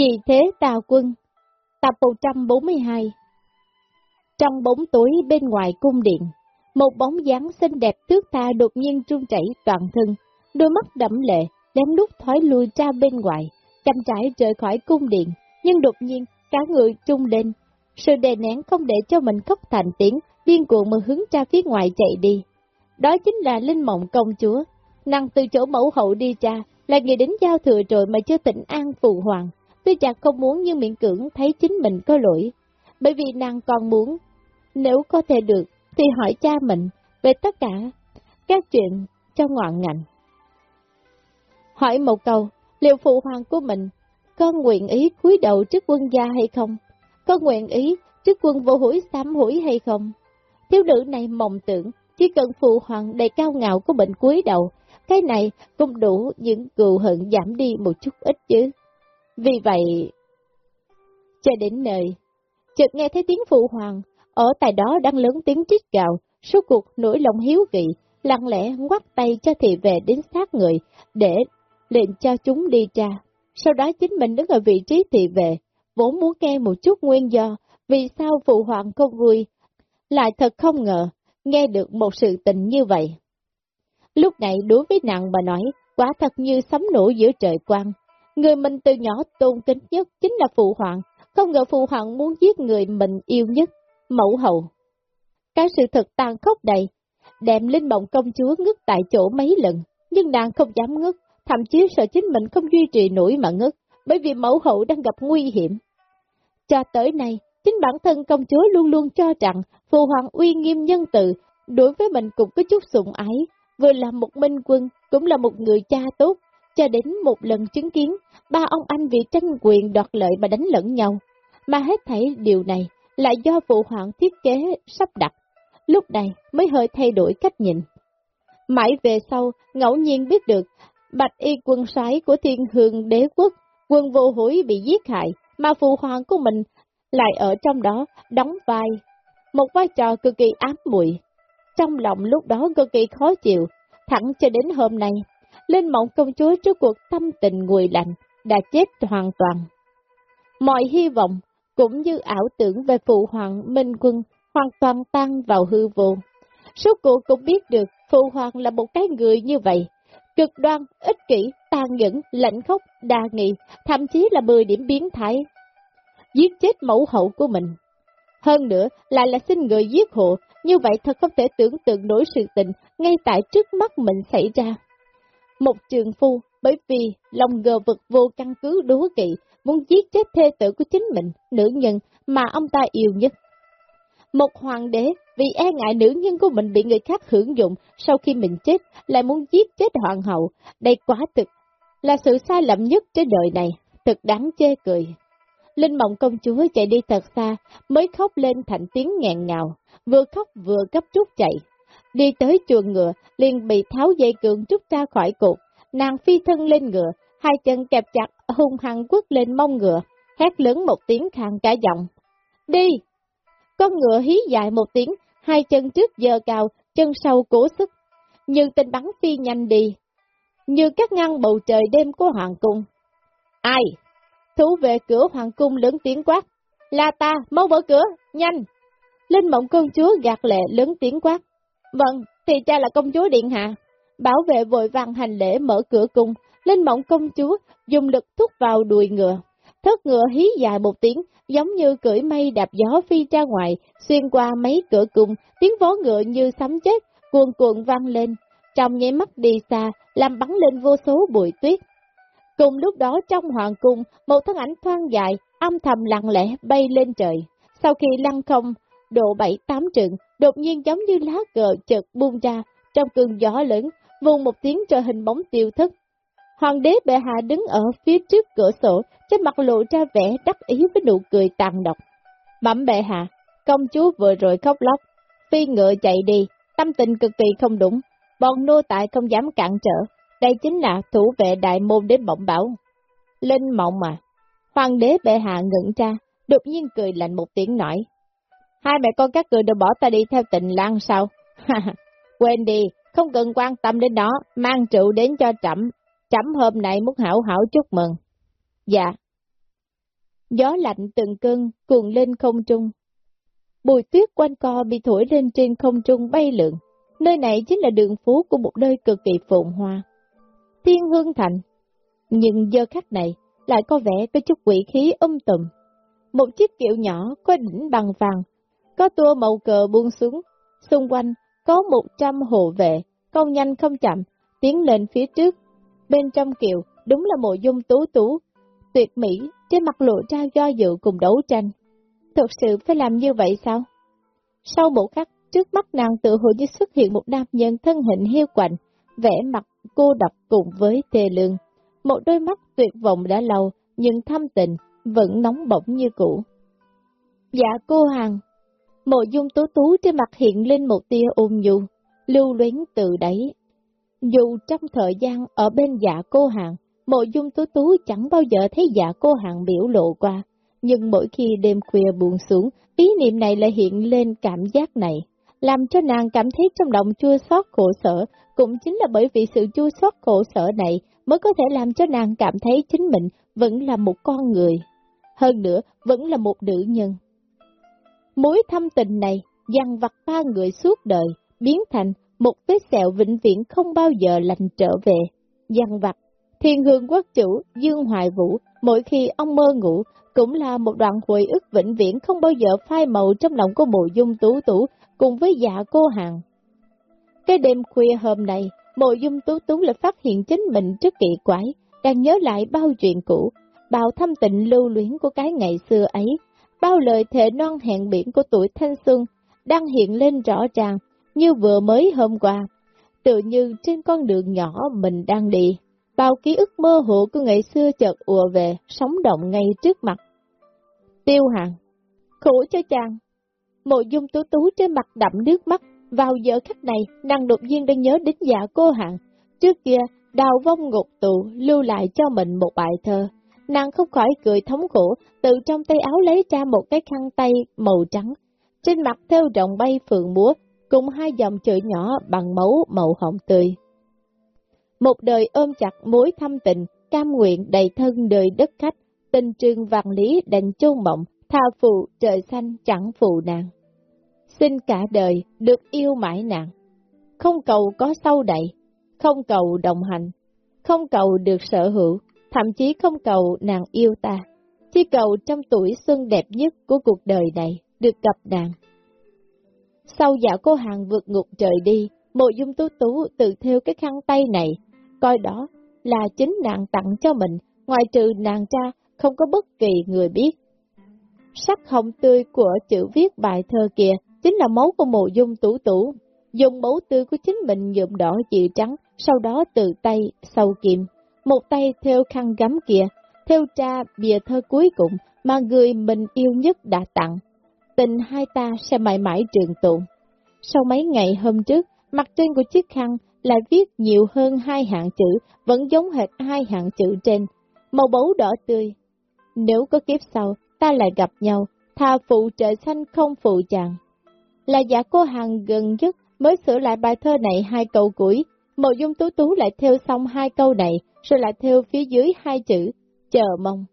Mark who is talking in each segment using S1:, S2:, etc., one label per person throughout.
S1: Vì thế tà quân, tập 142 Trong bóng tối bên ngoài cung điện, một bóng dáng xinh đẹp thước tha đột nhiên trung chảy toàn thân, đôi mắt đẫm lệ, lén lút thoái lui ra bên ngoài, chăm trải rời khỏi cung điện, nhưng đột nhiên cả người trung lên, sự đè nén không để cho mình khóc thành tiếng, điên cuồng mà hướng ra phía ngoài chạy đi. Đó chính là Linh Mộng Công Chúa, nàng từ chỗ mẫu hậu đi ra, là người đến giao thừa rồi mà chưa tỉnh an phụ hoàng, tuy chẳng không muốn nhưng miệng cưỡng thấy chính mình có lỗi, bởi vì nàng còn muốn, nếu có thể được, thì hỏi cha mình về tất cả các chuyện trong ngoạn ngành. Hỏi một câu, liệu phụ hoàng của mình có nguyện ý cúi đầu trước quân gia hay không? Có nguyện ý trước quân vô hủy sám hủy hay không? Thiếu nữ này mộng tưởng, chỉ cần phụ hoàng đầy cao ngạo của bệnh cúi đầu, cái này cũng đủ những cừu hận giảm đi một chút ít chứ. Vì vậy, cho đến nơi, chợt nghe thấy tiếng phụ hoàng, ở tại đó đang lớn tiếng trích gạo, số cuộc nổi lòng hiếu kỳ, lặng lẽ ngoắt tay cho thị về đến sát người, để lệnh cho chúng đi tra. Sau đó chính mình đứng ở vị trí thị về, vốn muốn nghe một chút nguyên do, vì sao phụ hoàng không vui, lại thật không ngờ, nghe được một sự tình như vậy. Lúc này đối với nàng mà nói, quả thật như sấm nổ giữa trời quang. Người mình từ nhỏ tôn kính nhất chính là phụ hoàng, không ngờ phụ hoàng muốn giết người mình yêu nhất, mẫu hậu. Cái sự thật tàn khốc đầy, đem linh mộng công chúa ngất tại chỗ mấy lần, nhưng nàng không dám ngất, thậm chí sợ chính mình không duy trì nổi mà ngất, bởi vì mẫu hậu đang gặp nguy hiểm. Cho tới nay, chính bản thân công chúa luôn luôn cho rằng phụ hoàng uy nghiêm nhân từ, đối với mình cũng có chút sủng ái, vừa là một minh quân, cũng là một người cha tốt, cho đến một lần chứng kiến ba ông anh vì tranh quyền đoạt lợi mà đánh lẫn nhau. Mà hết thảy điều này là do phụ hoàng thiết kế sắp đặt, lúc này mới hơi thay đổi cách nhìn. Mãi về sau, ngẫu nhiên biết được, bạch y quân sái của thiên hương đế quốc, quân vô hối bị giết hại, mà phụ hoàng của mình lại ở trong đó đóng vai, một vai trò cực kỳ ám muội trong lòng lúc đó cực kỳ khó chịu, thẳng cho đến hôm nay, Linh Mộng công chúa trước cuộc tâm tình nguội lạnh, đã chết hoàn toàn. Mọi hy vọng, cũng như ảo tưởng về phụ hoàng Minh Quân, hoàn toàn tan vào hư vô. Số cụ cũng biết được phụ hoàng là một cái người như vậy, cực đoan, ích kỷ, tàn nhẫn, lạnh khốc, đa nghị, thậm chí là 10 điểm biến thái. Giết chết mẫu hậu của mình. Hơn nữa, lại là xin người giết hộ, như vậy thật không thể tưởng tượng nổi sự tình ngay tại trước mắt mình xảy ra. Một trường phu, bởi vì lòng gờ vực vô căn cứ đố kỵ, muốn giết chết thê tử của chính mình, nữ nhân mà ông ta yêu nhất. Một hoàng đế vì e ngại nữ nhân của mình bị người khác hưởng dụng sau khi mình chết, lại muốn giết chết hoàng hậu, đây quá thực, là sự sai lầm nhất trên đời này, thật đáng chê cười. Linh mộng công chúa chạy đi thật xa, mới khóc lên thành tiếng nghẹn ngào, vừa khóc vừa gấp rút chạy. Đi tới chuồng ngựa, liền bị tháo dây cường rút ra khỏi cột, nàng phi thân lên ngựa, hai chân kẹp chặt, hung hăng quất lên mông ngựa, hét lớn một tiếng khàn cả giọng. Đi! Con ngựa hí dài một tiếng, hai chân trước giờ cao, chân sau cố sức, như tên bắn phi nhanh đi, như các ngăn bầu trời đêm của hoàng cung. Ai? Thú về cửa hoàng cung lớn tiếng quát. Là ta, mau mở cửa, nhanh! Linh mộng công chúa gạt lệ lớn tiếng quát. Vâng, thì cha là công chúa điện hạ. Bảo vệ vội vàng hành lễ mở cửa cung, lên mộng công chúa dùng lực thúc vào đùi ngựa. Thất ngựa hí dài một tiếng, giống như cưỡi mây đạp gió phi ra ngoài, xuyên qua mấy cửa cung, tiếng vó ngựa như sấm chết, cuồn cuộn vang lên. Trong nháy mắt đi xa, làm bắn lên vô số bụi tuyết. Cùng lúc đó trong hoàng cung, một thân ảnh thoang dài, âm thầm lặng lẽ bay lên trời. Sau khi lăn không, độ bảy tám trượng, đột nhiên giống như lá cờ chợt buông ra, trong cơn gió lớn, vùng một tiếng cho hình bóng tiêu thất. Hoàng đế bệ hạ đứng ở phía trước cửa sổ, trên mặt lộ ra vẻ đắc ý với nụ cười tàn độc. mẩm bệ hạ, công chúa vừa rồi khóc lóc, phi ngựa chạy đi, tâm tình cực kỳ không đúng, bọn nô tại không dám cản trở, đây chính là thủ vệ đại môn đến bỗng bảo. Linh mộng mà, hoàng đế bệ hạ ngẩn ra, đột nhiên cười lạnh một tiếng nói. Hai mẹ con các người đều bỏ ta đi theo tình lang sao? Quên đi, không cần quan tâm đến đó, mang rượu đến cho trẫm. Trẫm hôm nay muốn hảo hảo chúc mừng. Dạ. Gió lạnh từng cơn cuồn lên không trung. Bùi tuyết quanh co bị thổi lên trên không trung bay lượn. Nơi này chính là đường phố của một nơi cực kỳ phồn hoa. Thiên Hương Thành. Nhưng giờ khắc này lại có vẻ có chút quỷ khí âm tùm. Một chiếc kiệu nhỏ có đỉnh bằng vàng, có tua màu cờ buông xuống, xung quanh có một trăm hộ vệ, không nhanh không chậm, tiến lên phía trước. Bên trong kiệu đúng là mộ dung tú tú, tuyệt mỹ, trên mặt lộ ra do dự cùng đấu tranh. Thực sự phải làm như vậy sao? Sau một khắc, trước mắt nàng tự hồ như xuất hiện một nam nhân thân hình hiu quạnh, vẻ mặt cô độc cùng với tê lương. Một đôi mắt tuyệt vọng đã lâu, nhưng thâm tình, vẫn nóng bỏng như cũ. Dạ cô hàng, mộ dung Tố tú trên mặt hiện lên một tia ôn nhu, lưu luyến từ đấy. Dù trong thời gian ở bên dạ cô hàng, mộ dung Tố tú chẳng bao giờ thấy dạ cô hàng biểu lộ qua, nhưng mỗi khi đêm khuya buồn xuống, ý niệm này lại hiện lên cảm giác này, làm cho nàng cảm thấy trong lòng chua xót khổ sở, cũng chính là bởi vì sự chua xót khổ sở này mới có thể làm cho nàng cảm thấy chính mình vẫn là một con người, hơn nữa vẫn là một nữ nhân. Mối thâm tình này dằn vặt ba người suốt đời, biến thành một vết sẹo vĩnh viễn không bao giờ lành trở về. Dằn vặt, thiên hương quốc chủ Dương Hoài Vũ, mỗi khi ông mơ ngủ, cũng là một đoạn hồi ức vĩnh viễn không bao giờ phai màu trong lòng của mộ dung tú tú cùng với dạ cô hàng. Cái đêm khuya hôm nay, mộ dung tú tú lại phát hiện chính mình rất kỳ quái, đang nhớ lại bao chuyện cũ, bao thâm tình lưu luyến của cái ngày xưa ấy, bao lời thề non hẹn biển của tuổi thanh xuân, đang hiện lên rõ ràng, như vừa mới hôm qua, tự như trên con đường nhỏ mình đang đi. Bao ký ức mơ hồ của ngày xưa chợt ùa về, sống động ngay trước mặt. Tiêu hàng, khổ cho chàng. Mộ dung tú tú trên mặt đậm nước mắt, vào giờ khắc này, nàng đột nhiên đang nhớ đến dạ cô hạng. Trước kia, đào vong ngục tụ, lưu lại cho mình một bài thơ. Nàng không khỏi cười thống khổ, từ trong tay áo lấy ra một cái khăn tay màu trắng. Trên mặt theo rộng bay phượng múa, cùng hai dòng chữ nhỏ bằng máu màu hồng tươi. Một đời ôm chặt mối thâm tình, cam nguyện đầy thân đời đất khách, tình trường vạn lý đành chôn mộng, tha phụ trời xanh chẳng phụ nàng. Xin cả đời được yêu mãi nàng, không cầu có sâu đậy, không cầu đồng hành, không cầu được sở hữu, thậm chí không cầu nàng yêu ta, chỉ cầu trong tuổi xuân đẹp nhất của cuộc đời này được gặp nàng. Sau dạo cô hàng vượt ngục trời đi, mộ dung tú tú tự theo cái khăn tay này, coi đó là chính nàng tặng cho mình, ngoài trừ nàng ra, không có bất kỳ người biết. Sắc hồng tươi của chữ viết bài thơ kia chính là máu của mộ dung tú tú, dùng máu tươi của chính mình nhuộm đỏ chữ trắng, sau đó từ tay sâu kim, một tay theo khăn gấm kia, theo tra bìa thơ cuối cùng mà người mình yêu nhất đã tặng. Tình hai ta sẽ mãi mãi trường tồn. Sau mấy ngày hôm trước, mặt trên của chiếc khăn lại viết nhiều hơn hai hạng chữ, vẫn giống hệt hai hạng chữ trên, màu bấu đỏ tươi. Nếu có kiếp sau, ta lại gặp nhau, thà phụ trời xanh không phụ chàng. Là giả cô hàng gần nhất mới sửa lại bài thơ này hai câu cuối, mộ dung tú tú lại theo xong hai câu này, rồi lại theo phía dưới hai chữ, chờ mong.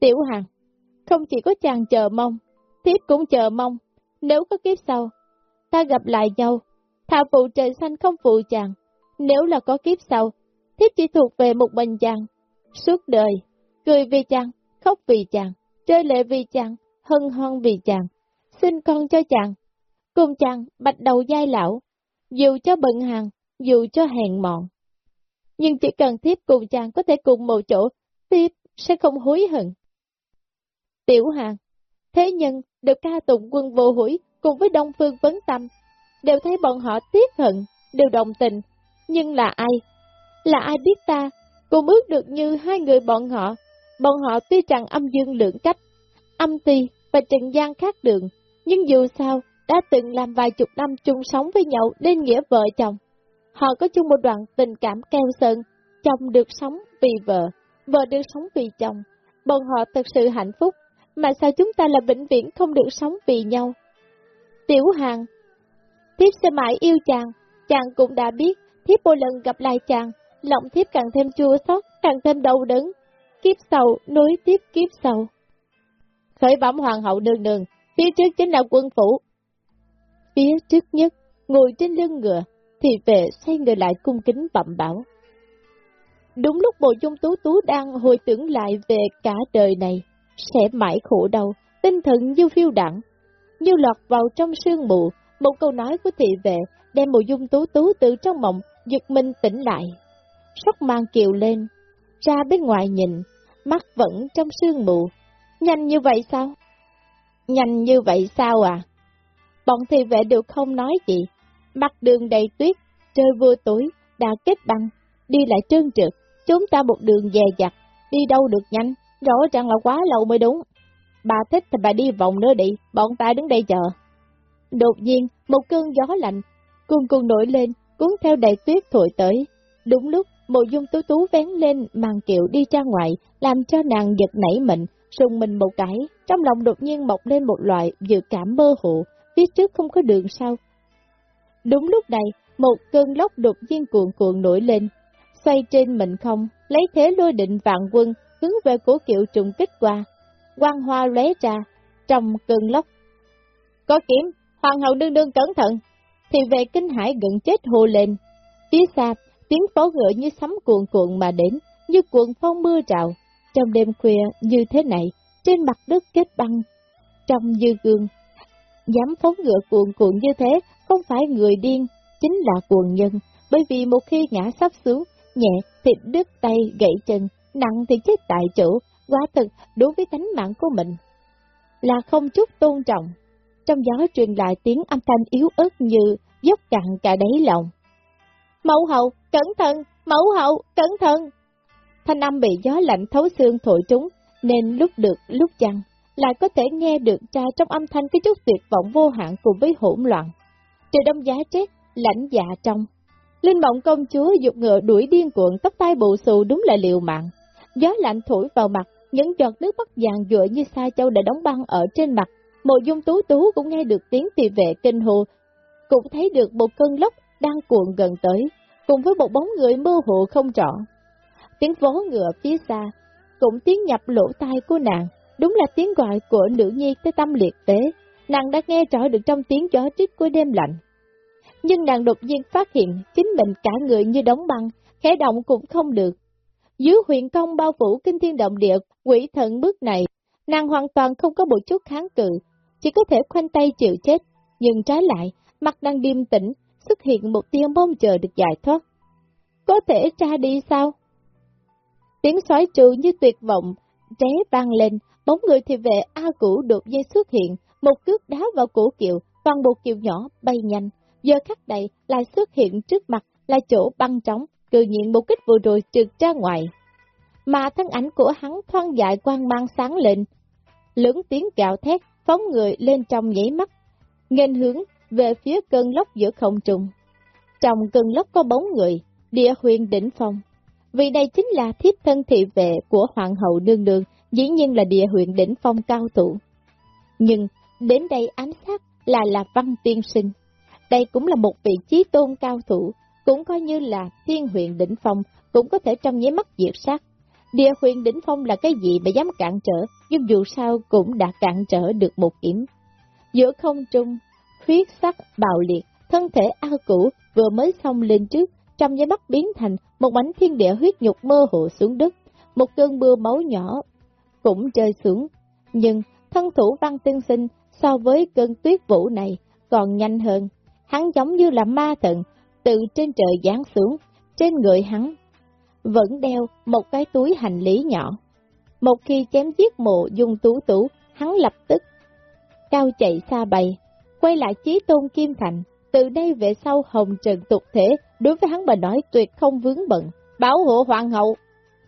S1: Tiểu hằng không chỉ có chàng chờ mong, thiếp cũng chờ mong, nếu có kiếp sau, ta gặp lại nhau, thà phụ trời xanh không phụ chàng, nếu là có kiếp sau, thiếp chỉ thuộc về một mình chàng, suốt đời, cười vì chàng, khóc vì chàng, chơi lệ vì chàng, hân hoan vì chàng, xin con cho chàng, cùng chàng bạch đầu giai lão, dù cho bận hàng, dù cho hèn mọn. Nhưng chỉ cần thiếp cùng chàng có thể cùng một chỗ, thiếp sẽ không hối hận. Tiểu hàng, thế nhân được ca tụng quân vô hủy cùng với Đông Phương Vấn Tâm, đều thấy bọn họ tiếc hận, đều đồng tình, nhưng là ai? Là ai biết ta, cùng ước được như hai người bọn họ, bọn họ tuy rằng âm dương lượng cách, âm ti và trần gian khác đường, nhưng dù sao, đã từng làm vài chục năm chung sống với nhau nên nghĩa vợ chồng. Họ có chung một đoạn tình cảm keo sơn, chồng được sống vì vợ, vợ được sống vì chồng, bọn họ thật sự hạnh phúc, mà sao chúng ta là vĩnh viễn không được sống vì nhau? Tiểu Hàng Thiếp sẽ mãi yêu chàng, chàng cũng đã biết, thiếp mỗi lần gặp lại chàng, lòng thiếp càng thêm chua xót, càng thêm đau đớn. Kiếp sau, nối tiếp kiếp sau. khởi bẩm hoàng hậu nương nương phía trước chính là quân phủ. Phía trước nhất, ngồi trên lưng ngựa, thì vệ xoay người lại cung kính bẩm bảo. Đúng lúc bộ dung tú tú đang hồi tưởng lại về cả đời này, sẽ mãi khổ đau, tinh thần như phiêu đẳng, như lọt vào trong sương mù, một câu nói của thị vệ đem bộ dung tú tú từ trong mộng, giật mình tỉnh lại. Sóc mang kiều lên, ra bên ngoài nhìn, mắt vẫn trong sương mù. Nhanh như vậy sao? Nhanh như vậy sao à? Bọn thị vệ đều không nói gì. Mặt đường đầy tuyết, trời vừa tối, đã kết băng, đi lại trơn trượt, chúng ta một đường dè dặt, đi đâu được nhanh, rõ ràng là quá lâu mới đúng. Bà thích thì bà đi vòng nữa đi, bọn ta đứng đây chờ. Đột nhiên, một cơn gió lạnh, cuồng cuồng nổi lên, cuốn theo đầy tuyết thổi tới. Đúng lúc, mộ dung tú tú vén lên màn kiệu đi ra ngoài, làm cho nàng giật nảy mình, sùng mình một cái, trong lòng đột nhiên mọc lên một loại dự cảm mơ hồ, phía trước không có đường sau. Đúng lúc này, một cơn lốc đột nhiên cuộn cuộn nổi lên, xoay trên mình không, lấy thế lôi định vạn quân, hướng về cổ kiệu trùng kích qua. Quang hoa lóe ra, trong cơn lốc. Có kiếm, hoàng hậu đương đương cẩn thận, thì về kinh hải gần chết hô lên. Phía xa, tiếng pháo ngựa như sấm cuộn cuộn mà đến, như cuộn phong mưa trào. Trong đêm khuya như thế này, trên mặt đất kết băng, trong dư gương. Dám phóng ngựa cuộn cuộn như thế, không phải người điên, chính là cuồng nhân, bởi vì một khi ngã sắp xuống, nhẹ thì đứt tay gãy chân, nặng thì chết tại chỗ, quá thực đối với tánh mạng của mình. Là không chút tôn trọng. Trong gió truyền lại tiếng âm thanh yếu ớt như dốc cặn cả đáy lòng. Mẫu hậu, cẩn thận, mẫu hậu, cẩn thận. Thanh âm bị gió lạnh thấu xương thổi trúng, nên lúc được lúc chăng, lại có thể nghe được ra trong âm thanh cái chút tuyệt vọng vô hạn cùng với hỗn loạn. Trời đông giá chết, lãnh dạ trong. Linh mộng công chúa dục ngựa đuổi điên cuộn tóc tai bụ xù đúng là liều mạng. Gió lạnh thổi vào mặt, những giọt nước mắt vàng dụa như sa châu đã đóng băng ở trên mặt. Mộ dung tú tú cũng nghe được tiếng tỳ vệ kinh hồ, cũng thấy được một cơn lốc đang cuộn gần tới, cùng với một bóng người mơ hồ không rõ. Tiếng vó ngựa phía xa, cũng tiếng nhập lỗ tai của nàng, đúng là tiếng gọi của nữ nhi tới tâm liệt tế, nàng đã nghe rõ được trong tiếng gió trích của đêm lạnh. Nhưng nàng đột nhiên phát hiện chính mình cả người như đóng băng, khẽ động cũng không được. Dưới huyền công bao phủ kinh thiên động địa, quỷ thần bước này, nàng hoàn toàn không có một chút kháng cự, chỉ có thể khoanh tay chịu chết, nhưng trái lại, mặt đang điềm tĩnh, xuất hiện một tia mong chờ được giải thoát. Có thể ra đi sao? Tiếng xoáy trụ như tuyệt vọng, tré vang lên, bóng người thì vệ A Cũ đột nhiên xuất hiện, một cước đá vào cổ kiệu, toàn bộ kiệu nhỏ bay nhanh. Giờ khắc đầy lại xuất hiện trước mặt là chỗ băng trống, cự nhiên một kích vừa rồi trượt ra ngoài. Mà thân ảnh của hắn thoang dại quang mang sáng lên, lưỡng tiếng gạo thét, phóng người lên trong nhảy mắt, nghênh hướng về phía cơn lốc giữa không trung. Trong cơn lốc có bóng người, địa huyền đỉnh phong. Vì đây chính là thiếp thân thị vệ của Hoàng hậu đương đường, dĩ nhiên là địa huyện đỉnh phong cao thủ. Nhưng, đến đây ám sát là là văn tiên sinh. Đây cũng là một vị trí tôn cao thủ, cũng coi như là thiên huyện đỉnh phong, cũng có thể trong nháy mắt diệt sát. Địa huyện đỉnh phong là cái gì mà dám cản trở, nhưng dù sao cũng đã cản trở được một kiểm. Giữa không trung, huyết sắc bạo liệt, thân thể ao cũ vừa mới xong lên trước, trong nháy mắt biến thành một mảnh thiên địa huyết nhục mơ hồ xuống đất, một cơn mưa máu nhỏ cũng rơi xuống. Nhưng thân thủ văn tiên sinh so với cơn tuyết vũ này còn nhanh hơn. Hắn giống như là ma thần, từ trên trời giáng xuống, trên người hắn vẫn đeo một cái túi hành lý nhỏ. Một khi chém giết mộ dung tú tú, hắn lập tức cao chạy xa bay, quay lại chí tôn kim thành. Từ đây về sau hồng trần tục thể, đối với hắn mà nói tuyệt không vướng bận, bảo hộ hoàng hậu.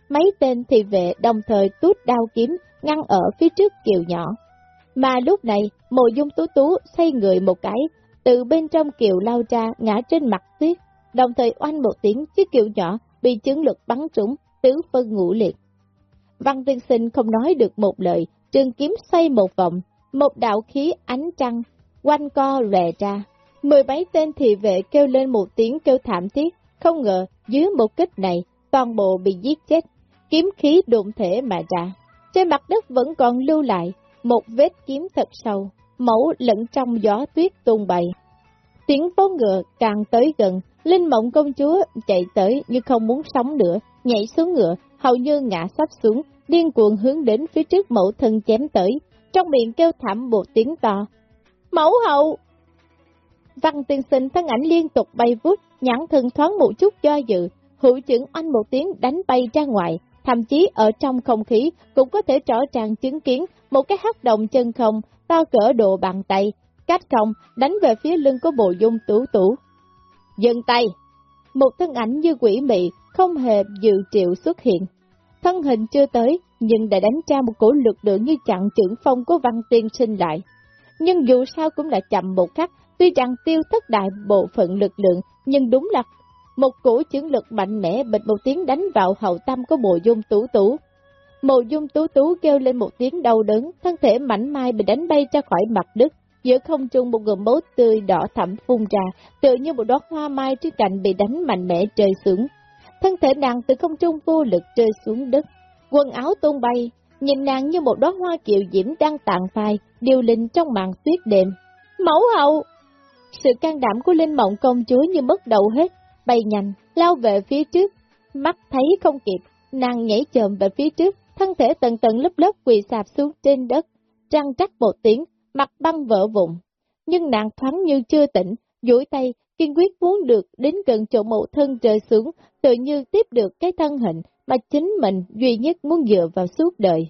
S1: Mấy tên thì vệ đồng thời tút đao kiếm, ngăn ở phía trước kiều nhỏ. Mà lúc này, mộ dung tú tú xoay người một cái, từ bên trong kiều lao ra ngã trên mặt tuyết, đồng thời oanh một tiếng chiếc kiều nhỏ bị chứng lực bắn trúng, tứ phân ngũ liệt. Văn tiên sinh không nói được một lời, trường kiếm xoay một vòng, một đạo khí ánh trăng, quanh co rè ra. Mười mấy tên thị vệ kêu lên một tiếng kêu thảm thiết, không ngờ dưới một kích này, toàn bộ bị giết chết, kiếm khí đụng thể mà ra. Trên mặt đất vẫn còn lưu lại, một vết kiếm thật sâu, mẫu lẫn trong gió tuyết tung bày. Tiếng vó ngựa càng tới gần, Linh mộng công chúa chạy tới như không muốn sống nữa, nhảy xuống ngựa, hầu như ngã sắp xuống, điên cuồng hướng đến phía trước mẫu thân chém tới, trong miệng kêu thảm một tiếng to. Mẫu hậu! Văn tiên sinh thân ảnh liên tục bay vút, nhãn thân thoáng một chút do dự, hữu chứng anh một tiếng đánh bay ra ngoài, thậm chí ở trong không khí cũng có thể rõ ràng chứng kiến một cái hắc động chân không to cỡ độ bàn tay, cách không đánh về phía lưng của bộ dung tủ tủ. Dừng tay! Một thân ảnh như quỷ mị không hề dự triệu xuất hiện. Thân hình chưa tới, nhưng đã đánh ra một cổ lực lượng như chặn trưởng phong của văn tiên sinh lại. Nhưng dù sao cũng là chậm một khắc, tuy rằng tiêu thất đại bộ phận lực lượng, nhưng đúng là một cổ chứng lực mạnh mẽ bịch một tiếng đánh vào hậu tâm của mộ dung tú tú. Mộ dung tú tú kêu lên một tiếng đau đớn, thân thể mảnh mai bị đánh bay ra khỏi mặt đất, giữa không trung một ngụm máu tươi đỏ thẳm phun ra, tựa như một đóa hoa mai trước cạnh bị đánh mạnh mẽ rơi xuống. Thân thể nàng từ không trung vô lực rơi xuống đất, quần áo tung bay, nhìn nàng như một đóa hoa kiều diễm đang tàn phai, điều linh trong màn tuyết đêm. Mẫu hậu! Sự can đảm của Linh Mộng công chúa như mất đầu hết, bay nhanh, lao về phía trước, mắt thấy không kịp, nàng nhảy chồm về phía trước, thân thể tầng tầng lớp lớp quỳ sạp xuống trên đất, trăng trắc một tiếng, mặt băng vỡ vụn. Nhưng nàng thoáng như chưa tỉnh, duỗi tay, kiên quyết muốn được đến gần chỗ mộ thân rơi xuống, tự như tiếp được cái thân hình mà chính mình duy nhất muốn dựa vào suốt đời.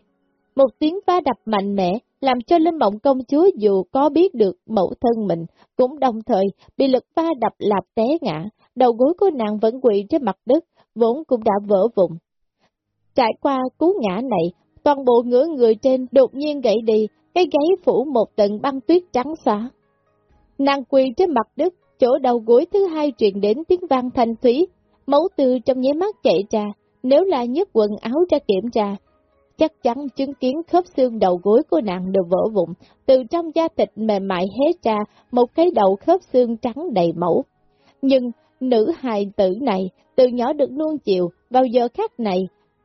S1: Một tiếng va đập mạnh mẽ, làm cho Linh Mộng công chúa dù có biết được mẫu thân mình, cũng đồng thời bị lực va đập lạp té ngã, đầu gối của nàng vẫn quỳ trên mặt đất, vốn cũng đã vỡ vụn. Trải qua cú ngã này, toàn bộ ngửa người trên đột nhiên gãy đi, cái gáy phủ một tầng băng tuyết trắng xóa. Nàng quỳ trên mặt đất, chỗ đầu gối thứ hai truyền đến tiếng vang thanh thúy, máu từ trong nháy mắt chạy ra, nếu là nhấc quần áo ra kiểm tra, chắc chắn chứng kiến khớp xương đầu gối của nàng đều vỡ vụn, từ trong da thịt mềm mại hé ra một cái đầu khớp xương trắng đầy mẫu. Nhưng nữ hài tử này từ nhỏ được nuông chiều, vào giờ khác này,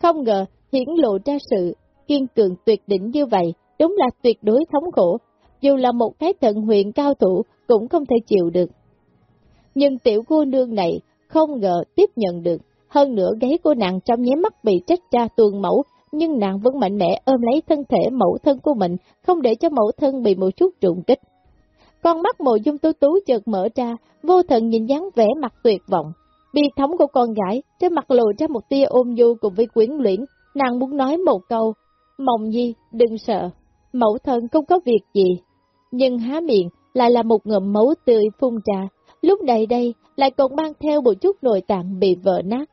S1: không ngờ hiển lộ ra sự kiên cường tuyệt đỉnh như vậy, đúng là tuyệt đối thống khổ, dù là một cái thận huyện cao thủ cũng không thể chịu được. Nhưng tiểu cô nương này không ngờ tiếp nhận được, hơn nữa gáy của nàng trong nháy mắt bị trách ra tuôn mẫu, nhưng nàng vẫn mạnh mẽ ôm lấy thân thể mẫu thân của mình, không để cho mẫu thân bị một chút trụng kích. Con mắt mộ dung tú tú chợt mở ra, vô thần nhìn dáng vẻ mặt tuyệt vọng. Bi thống của con gái, trên mặt lộ ra một tia ôm du cùng với quyến luyện, nàng muốn nói một câu, mộng nhi, đừng sợ, mẫu thân không có việc gì. Nhưng há miệng lại là một ngậm máu tươi phun ra, lúc này đây lại còn mang theo một chút nội tạng bị vỡ nát.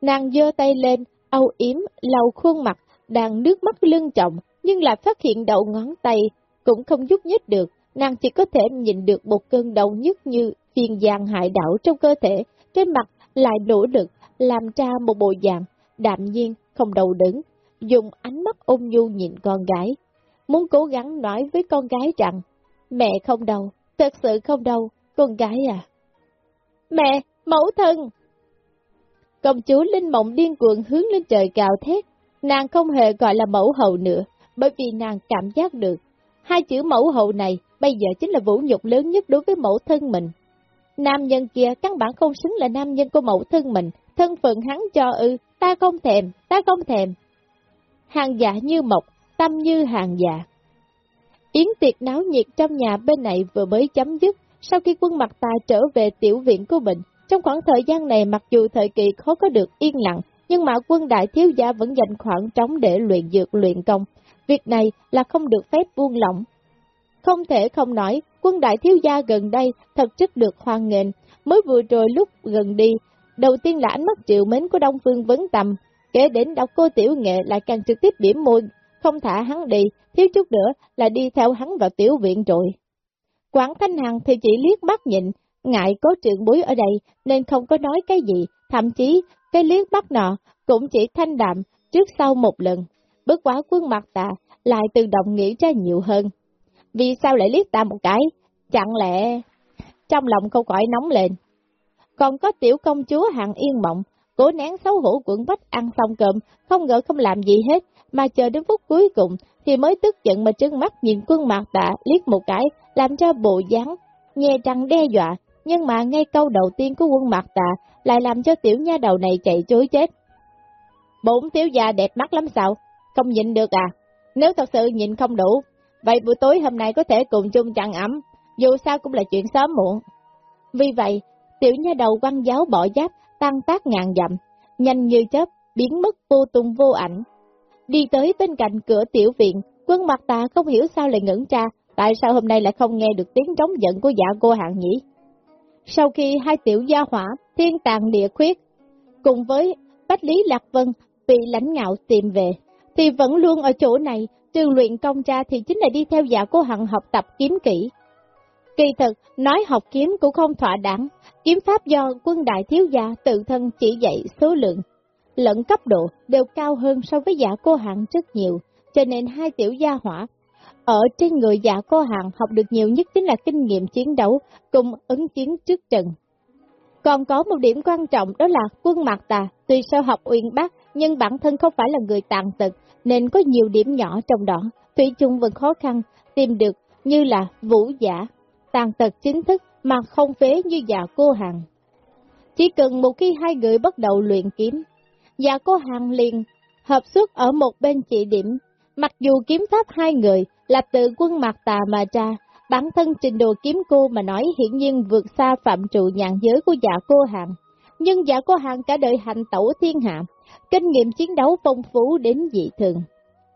S1: Nàng giơ tay lên, âu yếm, lau khuôn mặt, đang nước mắt lưng trọng, nhưng lại phát hiện đầu ngón tay cũng không giúp nhích được, nàng chỉ có thể nhìn được một cơn đau nhức như phiền giang hại đảo trong cơ thể, trên mặt lại nỗ lực làm ra một bộ dạng đạm nhiên, không đầu đứng, dùng ánh mắt ôn nhu nhìn con gái. Muốn cố gắng nói với con gái rằng, mẹ không đau, thật sự không đau, con gái à. Mẹ, mẫu thân! Công chúa Linh Mộng điên cuồng hướng lên trời cào thét, nàng không hề gọi là mẫu hậu nữa, bởi vì nàng cảm giác được. Hai chữ mẫu hậu này bây giờ chính là vũ nhục lớn nhất đối với mẫu thân mình. Nam nhân kia căn bản không xứng là nam nhân của mẫu thân mình, thân phận hắn cho ư, ta không thèm, ta không thèm. Hàng giả như mộc, tâm như hàng giả Yến tiệc náo nhiệt trong nhà bên này vừa mới chấm dứt, sau khi quân mặt ta trở về tiểu viện của mình, trong khoảng thời gian này mặc dù thời kỳ khó có được yên lặng, nhưng mà quân đại thiếu gia vẫn dành khoảng trống để luyện dược luyện công. Việc này là không được phép buông lỏng. Không thể không nói, quân đại thiếu gia gần đây thật chất được hoan nghênh. Mới vừa rồi lúc gần đi, đầu tiên là ánh mắt triệu mến của Đông Phương Vấn Tầm, kể đến đọc cô tiểu nghệ lại càng trực tiếp điểm môi, không thả hắn đi, thiếu chút nữa là đi theo hắn vào tiểu viện rồi. Quảng Thanh Hằng thì chỉ liếc mắt nhịn, ngại có trượng bối ở đây nên không có nói cái gì, thậm chí cái liếc mắt nọ cũng chỉ thanh đạm trước sau một lần. Bước quá quân mặt tạ lại tự động nghĩ ra nhiều hơn. Vì sao lại liếc ta một cái? Chẳng lẽ trong lòng không khỏi nóng lên. Còn có tiểu công chúa hạng yên mộng, cố nén xấu hổ quẩn bách ăn xong cơm, không ngờ không làm gì hết, mà chờ đến phút cuối cùng thì mới tức giận mà trừng mắt nhìn quân mạc tạ liếc một cái, làm cho bộ dáng, nghe răng đe dọa, nhưng mà ngay câu đầu tiên của quân mạc tạ lại làm cho tiểu nha đầu này chạy chối chết. Bốn thiếu gia đẹp mắt lắm sao? Không nhịn được à? Nếu thật sự nhịn không đủ, vậy buổi tối hôm nay có thể cùng chung chăn ấm, dù sao cũng là chuyện sớm muộn. Vì vậy, tiểu nha đầu quăng giáo bỏ giáp, tăng tác ngàn dặm, nhanh như chớp, biến mất vô tung vô ảnh. Đi tới bên cạnh cửa tiểu viện, quân mặt ta không hiểu sao lại ngẩn ra, tại sao hôm nay lại không nghe được tiếng trống giận của dạ cô hạng nhỉ? Sau khi hai tiểu gia hỏa, thiên tàng địa khuyết, cùng với Bách Lý Lạc Vân bị lãnh ngạo tìm về, thì vẫn luôn ở chỗ này, trừ luyện công ra thì chính là đi theo dạ cô hằng học tập kiếm kỹ. Kỳ thực, nói học kiếm cũng không thỏa đáng, kiếm pháp do quân đại thiếu gia tự thân chỉ dạy số lượng, lẫn cấp độ đều cao hơn so với giả cô hạng rất nhiều, cho nên hai tiểu gia hỏa. Ở trên người giả cô hạng học được nhiều nhất chính là kinh nghiệm chiến đấu cùng ứng chiến trước trận. Còn có một điểm quan trọng đó là quân Mạc Tà, tuy sao học uyên bác nhưng bản thân không phải là người tàn tật, nên có nhiều điểm nhỏ trong đó, Thủy chung vẫn khó khăn tìm được như là vũ giả, tàn tật chính thức mà không phế như già cô hàng. Chỉ cần một khi hai người bắt đầu luyện kiếm, già cô hàng liền hợp xuất ở một bên chỉ điểm, mặc dù kiếm pháp hai người là từ quân mạc tà mà ra, bản thân trình độ kiếm cô mà nói hiển nhiên vượt xa phạm trụ nhàn giới của dạ cô hàng. Nhưng dạ cô hàng cả đời hành tẩu thiên hạ, kinh nghiệm chiến đấu phong phú đến dị thường.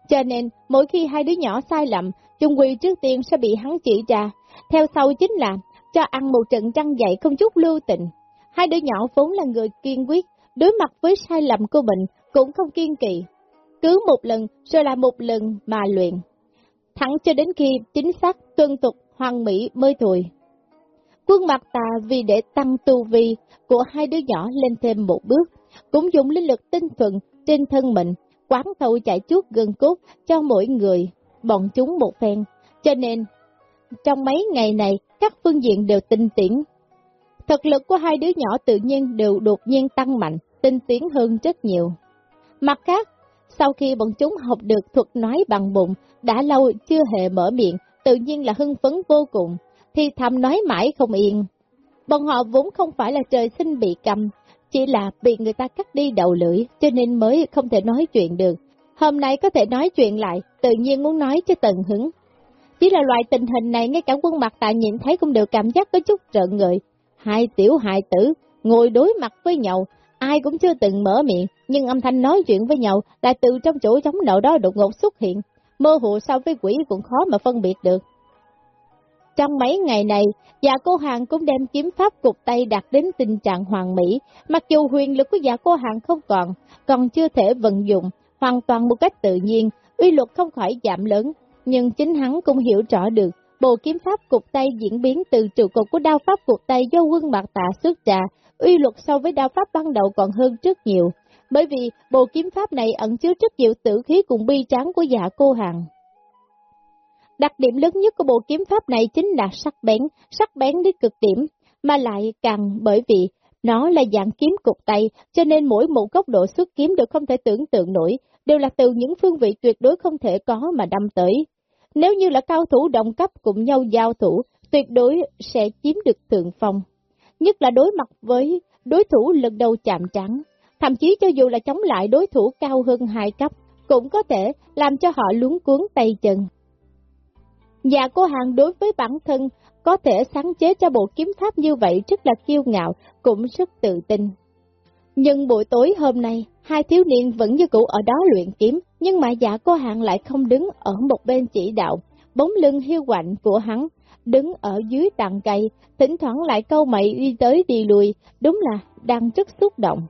S1: Cho nên, mỗi khi hai đứa nhỏ sai lầm, chung quy trước tiên sẽ bị hắn chỉ ra, theo sau chính là cho ăn một trận trăng dậy không chút lưu tình. Hai đứa nhỏ vốn là người kiên quyết, đối mặt với sai lầm của mình cũng không kiên kỳ. Cứ một lần rồi là một lần mà luyện. Thẳng cho đến khi chính xác tuân tục hoàng mỹ mới thôi. Quân mặt tà vì để tăng tu vi của hai đứa nhỏ lên thêm một bước, cũng dùng linh lực tinh thuần trên thân mình, quán thâu chạy chút gần cốt cho mỗi người, bọn chúng một phen. Cho nên, trong mấy ngày này, các phương diện đều tinh tiến. Thực lực của hai đứa nhỏ tự nhiên đều đột nhiên tăng mạnh, tinh tiến hơn rất nhiều. Mặt khác, sau khi bọn chúng học được thuật nói bằng bụng, đã lâu chưa hề mở miệng, tự nhiên là hưng phấn vô cùng, thì thầm nói mãi không yên. Bọn họ vốn không phải là trời sinh bị cầm, chỉ là bị người ta cắt đi đầu lưỡi, cho nên mới không thể nói chuyện được. Hôm nay có thể nói chuyện lại, tự nhiên muốn nói cho tận hứng. Chỉ là loại tình hình này ngay cả quân mặt tạ nhìn thấy cũng đều cảm giác có chút trợn ngợi. Hai tiểu hại tử, ngồi đối mặt với nhau, ai cũng chưa từng mở miệng, nhưng âm thanh nói chuyện với nhau lại từ trong chỗ trống nậu đó đột ngột xuất hiện, mơ hồ so với quỷ cũng khó mà phân biệt được. Trong mấy ngày này, dạ cô hàng cũng đem kiếm pháp cục tay đạt đến tình trạng hoàn mỹ, mặc dù huyền lực của dạ cô hàng không còn, còn chưa thể vận dụng, hoàn toàn một cách tự nhiên, uy luật không khỏi giảm lớn, nhưng chính hắn cũng hiểu rõ được, bộ kiếm pháp cục tay diễn biến từ trụ cột của đao pháp cục tay do quân bạc tạ xuất ra, uy luật so với đao pháp ban đầu còn hơn rất nhiều, bởi vì bộ kiếm pháp này ẩn chứa rất nhiều tử khí cùng bi tráng của dạ cô hàng. Đặc điểm lớn nhất của bộ kiếm pháp này chính là sắc bén, sắc bén đến cực điểm, mà lại càng bởi vì nó là dạng kiếm cục tay, cho nên mỗi một góc độ xuất kiếm đều không thể tưởng tượng nổi, đều là từ những phương vị tuyệt đối không thể có mà đâm tới. Nếu như là cao thủ đồng cấp cùng nhau giao thủ, tuyệt đối sẽ chiếm được thượng phong. Nhất là đối mặt với đối thủ lần đầu chạm trắng, thậm chí cho dù là chống lại đối thủ cao hơn hai cấp, cũng có thể làm cho họ luống cuốn tay chân. Và cô hàng đối với bản thân có thể sáng chế cho bộ kiếm pháp như vậy rất là kiêu ngạo, cũng rất tự tin. Nhưng buổi tối hôm nay, hai thiếu niên vẫn như cũ ở đó luyện kiếm, nhưng mà giả cô hạng lại không đứng ở một bên chỉ đạo, bóng lưng hiu quạnh của hắn, đứng ở dưới tàn cây, thỉnh thoảng lại câu mày đi tới đi lui, đúng là đang rất xúc động.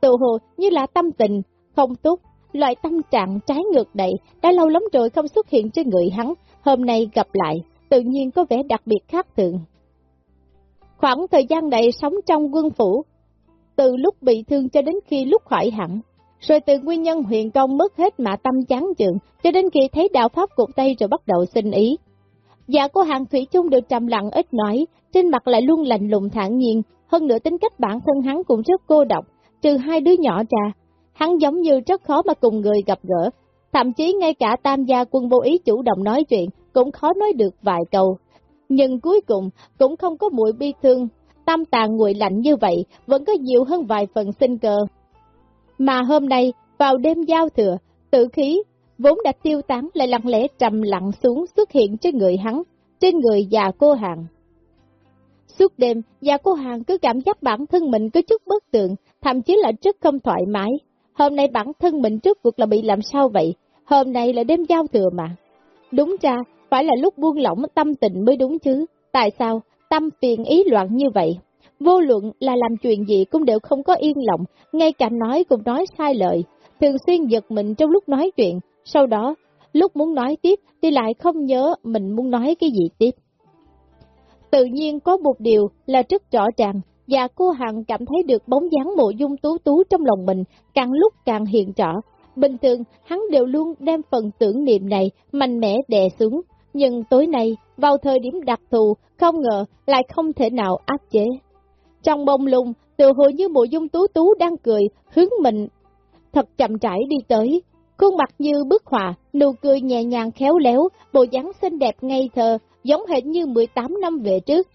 S1: Tự hồ như là tâm tình, không tốt, loại tâm trạng trái ngược đậy đã lâu lắm rồi không xuất hiện trên người hắn, hôm nay gặp lại, tự nhiên có vẻ đặc biệt khác thường. Khoảng thời gian này sống trong quân phủ, từ lúc bị thương cho đến khi lúc khỏi hẳn, rồi từ nguyên nhân huyền công mất hết mà tâm chán chường, cho đến khi thấy đạo pháp cục tay rồi bắt đầu sinh ý. Dạ của hàng thủy chung đều trầm lặng ít nói, trên mặt lại luôn lạnh lùng thản nhiên, hơn nữa tính cách bản thân hắn cũng rất cô độc, trừ hai đứa nhỏ ra, hắn giống như rất khó mà cùng người gặp gỡ, thậm chí ngay cả tam gia quân vô ý chủ động nói chuyện, cũng khó nói được vài câu. Nhưng cuối cùng, cũng không có mũi bi thương, tâm tàn nguội lạnh như vậy, vẫn có nhiều hơn vài phần sinh cơ. Mà hôm nay, vào đêm giao thừa, tử khí, vốn đã tiêu tán lại lặng lẽ trầm lặng xuống xuất hiện trên người hắn, trên người già cô hàng. Suốt đêm, già cô hàng cứ cảm giác bản thân mình có chút bất tượng, thậm chí là rất không thoải mái. Hôm nay bản thân mình trước cuộc là bị làm sao vậy? Hôm nay là đêm giao thừa mà. Đúng ra, phải là lúc buông lỏng tâm tình mới đúng chứ. Tại sao? Tâm phiền ý loạn như vậy. Vô luận là làm chuyện gì cũng đều không có yên lòng, ngay cả nói cũng nói sai lời. Thường xuyên giật mình trong lúc nói chuyện, sau đó, lúc muốn nói tiếp thì lại không nhớ mình muốn nói cái gì tiếp. Tự nhiên có một điều là rất rõ ràng, và cô Hằng cảm thấy được bóng dáng mộ dung tú tú trong lòng mình càng lúc càng hiện rõ. Bình thường, hắn đều luôn đem phần tưởng niệm này mạnh mẽ đè xuống, nhưng tối nay, vào thời điểm đặc thù, không ngờ lại không thể nào áp chế. Trong bông lung, tự hồ như mộ dung tú tú đang cười, hướng mình thật chậm rãi đi tới. Khuôn mặt như bức họa, nụ cười nhẹ nhàng khéo léo, bộ dáng xinh đẹp ngây thơ, giống hệt như 18 năm về trước.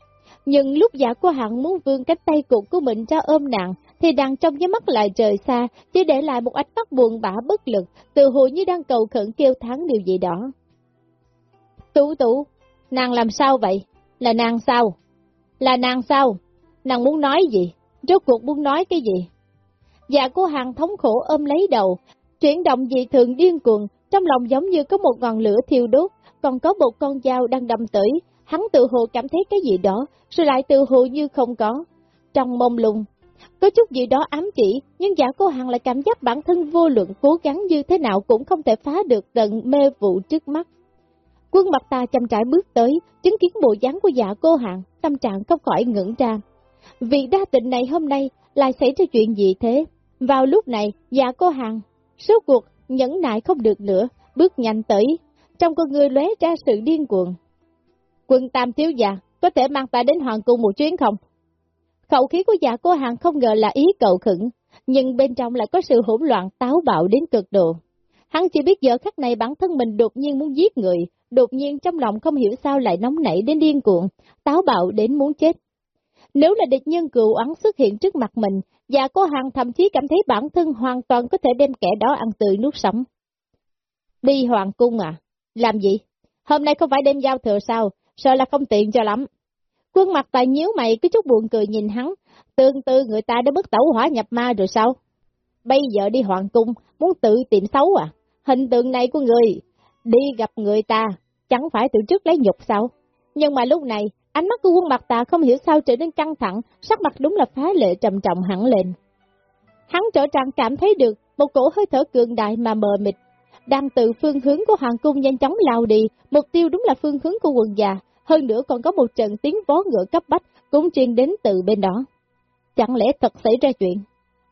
S1: Nhưng lúc giả của hạng muốn vươn cánh tay cụt của mình ra ôm nàng, thì đằng trong nhắm mắt lại trời xa, chỉ để lại một ánh mắt buồn bã bất lực, từ hồi như đang cầu khẩn kêu thắng điều gì đó. Tú tú, nàng làm sao vậy? Là nàng sao? Là nàng sao? Nàng muốn nói gì? Rốt cuộc muốn nói cái gì? Dạ cô hàng thống khổ ôm lấy đầu, chuyển động dị thường điên cuồng, trong lòng giống như có một ngọn lửa thiêu đốt, còn có một con dao đang đâm tới, hắn tự hồ cảm thấy cái gì đó, rồi lại tự hồ như không có. Trong mông lung, có chút gì đó ám chỉ, nhưng giả cô hàng lại cảm giác bản thân vô luận cố gắng như thế nào cũng không thể phá được tận mê vụ trước mắt. Quân mặt ta chăm trải bước tới, chứng kiến bộ dáng của dạ cô hàng, tâm trạng không khỏi ngưỡng ra. Vì đa tình này hôm nay lại xảy ra chuyện gì thế? Vào lúc này, dạ cô hàng, số cuộc nhẫn nại không được nữa, bước nhanh tới, trong con người lóe ra sự điên cuồng. Quân tam thiếu già, có thể mang ta đến hoàng cung một chuyến không? Khẩu khí của già cô hàng không ngờ là ý cầu khẩn, nhưng bên trong lại có sự hỗn loạn táo bạo đến cực độ. Hắn chỉ biết giờ khắc này bản thân mình đột nhiên muốn giết người, đột nhiên trong lòng không hiểu sao lại nóng nảy đến điên cuồng, táo bạo đến muốn chết. Nếu là địch nhân cựu oán xuất hiện trước mặt mình, và cô hàng thậm chí cảm thấy bản thân hoàn toàn có thể đem kẻ đó ăn tươi nuốt sống. Đi hoàng cung à? Làm gì? Hôm nay không phải đêm giao thừa sao? Sợ là không tiện cho lắm. Quân mặt tài nhíu mày cứ chút buồn cười nhìn hắn, tương tư người ta đã bức tẩu hỏa nhập ma rồi sao? Bây giờ đi hoàng cung, muốn tự tìm xấu à? Hình tượng này của người, đi gặp người ta, chẳng phải tự trước lấy nhục sao? Nhưng mà lúc này, ánh mắt của quân mặt tà không hiểu sao trở nên căng thẳng, sắc mặt đúng là phá lệ trầm trọng hẳn lên. Hắn trở trạng cảm thấy được một cổ hơi thở cường đại mà mờ mịt, đang từ phương hướng của hoàng cung nhanh chóng lao đi, mục tiêu đúng là phương hướng của quần già, hơn nữa còn có một trận tiếng vó ngựa cấp bách cũng truyền đến từ bên đó. Chẳng lẽ thật xảy ra chuyện?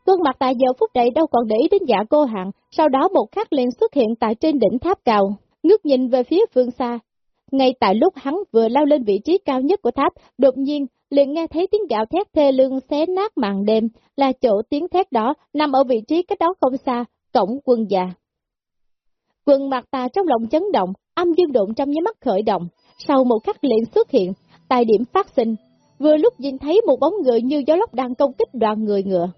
S1: Quân mặt tại giờ phút này đâu còn để ý đến dạ cô hạng, sau đó một khắc liền xuất hiện tại trên đỉnh tháp cao, ngước nhìn về phía phương xa. Ngay tại lúc hắn vừa lao lên vị trí cao nhất của tháp, đột nhiên liền nghe thấy tiếng gạo thét thê lương xé nát màn đêm, là chỗ tiếng thét đó nằm ở vị trí cách đó không xa, cổng quân già. Quân mặt ta trong lòng chấn động, âm dương độn trong nháy mắt khởi động, sau một khắc liền xuất hiện, tại điểm phát sinh, vừa lúc nhìn thấy một bóng người như gió lốc đang công kích đoàn người ngựa.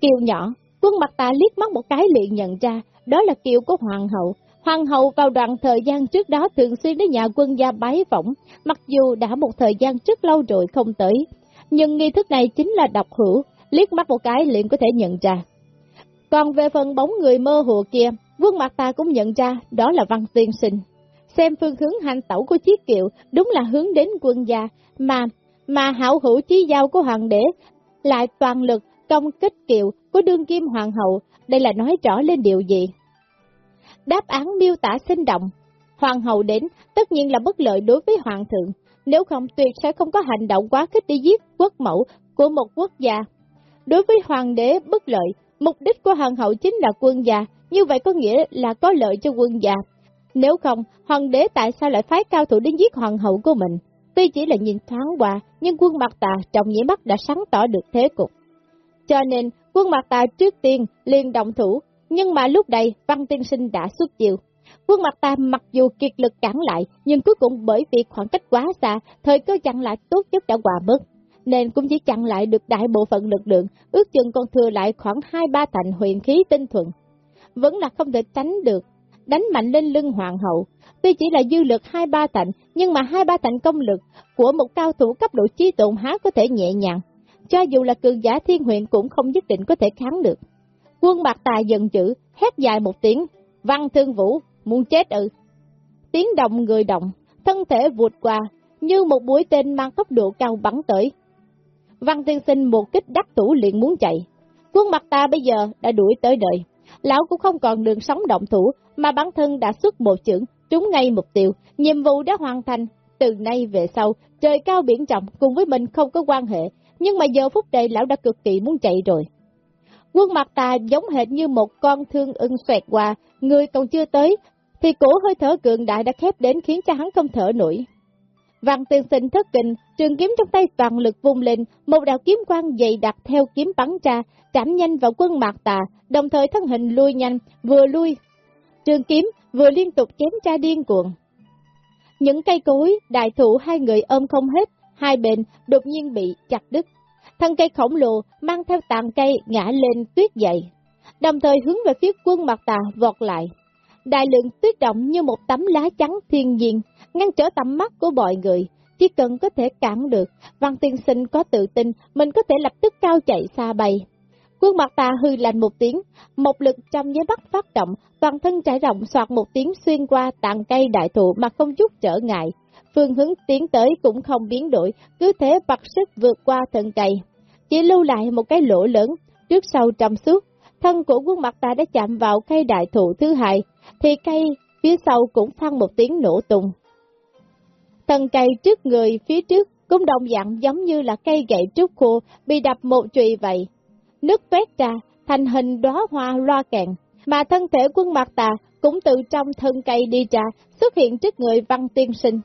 S1: Kiều nhỏ, quân mặt ta liếc mắt một cái liền nhận ra, đó là kiều của hoàng hậu. Hoàng hậu vào đoạn thời gian trước đó thường xuyên đến nhà quân gia bái phỏng, mặc dù đã một thời gian rất lâu rồi không tới, nhưng nghi thức này chính là độc hữu, liếc mắt một cái liền có thể nhận ra. Còn về phần bóng người mơ hồ kia, quân mặt ta cũng nhận ra đó là văn tiên sinh. Xem phương hướng hành tẩu của chiếc kiệu đúng là hướng đến quân gia, mà mà hảo hữu chí giao của hoàng đế lại toàn lực công kích kiệu của đương kim hoàng hậu, đây là nói rõ lên điều gì? Đáp án miêu tả sinh động, hoàng hậu đến tất nhiên là bất lợi đối với hoàng thượng, nếu không tuyệt sẽ không có hành động quá khích đi giết quốc mẫu của một quốc gia. Đối với hoàng đế bất lợi, mục đích của hoàng hậu chính là quân gia, như vậy có nghĩa là có lợi cho quân gia. Nếu không, hoàng đế tại sao lại phái cao thủ đến giết hoàng hậu của mình? Tuy chỉ là nhìn thoáng qua, nhưng quân mặt tà trong nhĩ mắt đã sáng tỏ được thế cục. Cho nên, quân mặt tà trước tiên liền động thủ, nhưng mà lúc đây Văn Tiên Sinh đã xuất chiều. Quân mặt ta mặc dù kiệt lực cản lại, nhưng cuối cùng bởi vì khoảng cách quá xa, thời cơ chặn lại tốt nhất đã qua mất, nên cũng chỉ chặn lại được đại bộ phận lực lượng, ước chừng còn thừa lại khoảng hai ba thành huyền khí tinh thuận. Vẫn là không thể tránh được, đánh mạnh lên lưng hoàng hậu. Tuy chỉ là dư lực hai ba tạnh, nhưng mà hai ba tạnh công lực của một cao thủ cấp độ trí tụng há có thể nhẹ nhàng. Cho dù là cường giả thiên huyện cũng không nhất định có thể kháng được. Quân bạc tài dần chữ, hét dài một tiếng, văn thương vũ, muốn chết ư. Tiếng động người động, thân thể vụt qua, như một mũi tên mang tốc độ cao bắn tới. Văn tiên sinh một kích đắc thủ liền muốn chạy. Quân mặt ta bây giờ đã đuổi tới đời. Lão cũng không còn đường sống động thủ, mà bản thân đã xuất bộ trưởng trúng ngay mục tiêu, nhiệm vụ đã hoàn thành. Từ nay về sau, trời cao biển trọng cùng với mình không có quan hệ, nhưng mà giờ phút này lão đã cực kỳ muốn chạy rồi. Quân mặt ta giống hệt như một con thương ưng xoẹt qua, người còn chưa tới, thì cổ hơi thở cường đại đã khép đến khiến cho hắn không thở nổi. Văn tiên sinh thất kinh, trường kiếm trong tay toàn lực vung lên, một đạo kiếm quang dày đặc theo kiếm bắn ra, chạm nhanh vào quân mạc tà, đồng thời thân hình lui nhanh, vừa lui. Trường kiếm vừa liên tục chém ra điên cuồng. Những cây cối, đại thụ hai người ôm không hết, hai bên đột nhiên bị chặt đứt. Thân cây khổng lồ mang theo tàn cây ngã lên tuyết dày, đồng thời hướng về phía quân mặt tà vọt lại. Đại lượng tuyết động như một tấm lá trắng thiên nhiên, ngăn trở tầm mắt của mọi người. Chỉ cần có thể cản được, Văn Tiên Sinh có tự tin mình có thể lập tức cao chạy xa bay. Quân mặt ta hư lạnh một tiếng, một lực trong giới bắt phát động, toàn thân trải rộng soạt một tiếng xuyên qua tàn cây đại thụ mà không chút trở ngại. Phương hướng tiến tới cũng không biến đổi, cứ thế bật sức vượt qua thân cây. Chỉ lưu lại một cái lỗ lớn, trước sau trong suốt, thân của quân mặt ta đã chạm vào cây đại thụ thứ hai, thì cây phía sau cũng phăng một tiếng nổ tung. Thân cây trước người phía trước cũng đồng dạng giống như là cây gậy trúc khô bị đập một chùy vậy. Nước vét ra, thành hình đóa hoa loa kẹn, mà thân thể quân mặt tà cũng từ trong thân cây đi ra, xuất hiện trước người văn tiên sinh.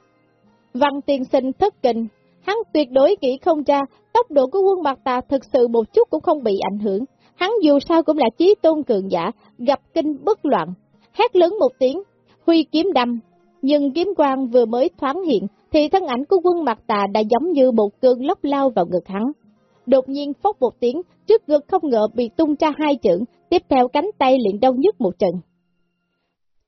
S1: Văn tiên sinh thất kinh, hắn tuyệt đối nghĩ không ra, tốc độ của quân mặt tà thực sự một chút cũng không bị ảnh hưởng. Hắn dù sao cũng là chí tôn cường giả, gặp kinh bất loạn, hét lớn một tiếng, huy kiếm đâm, nhưng kiếm quang vừa mới thoáng hiện, thì thân ảnh của quân mặt tà đã giống như một cơn lốc lao vào ngực hắn. Đột nhiên phốc một tiếng, trước ngực không ngờ bị tung ra hai chưởng, tiếp theo cánh tay liền đau nhức một trận.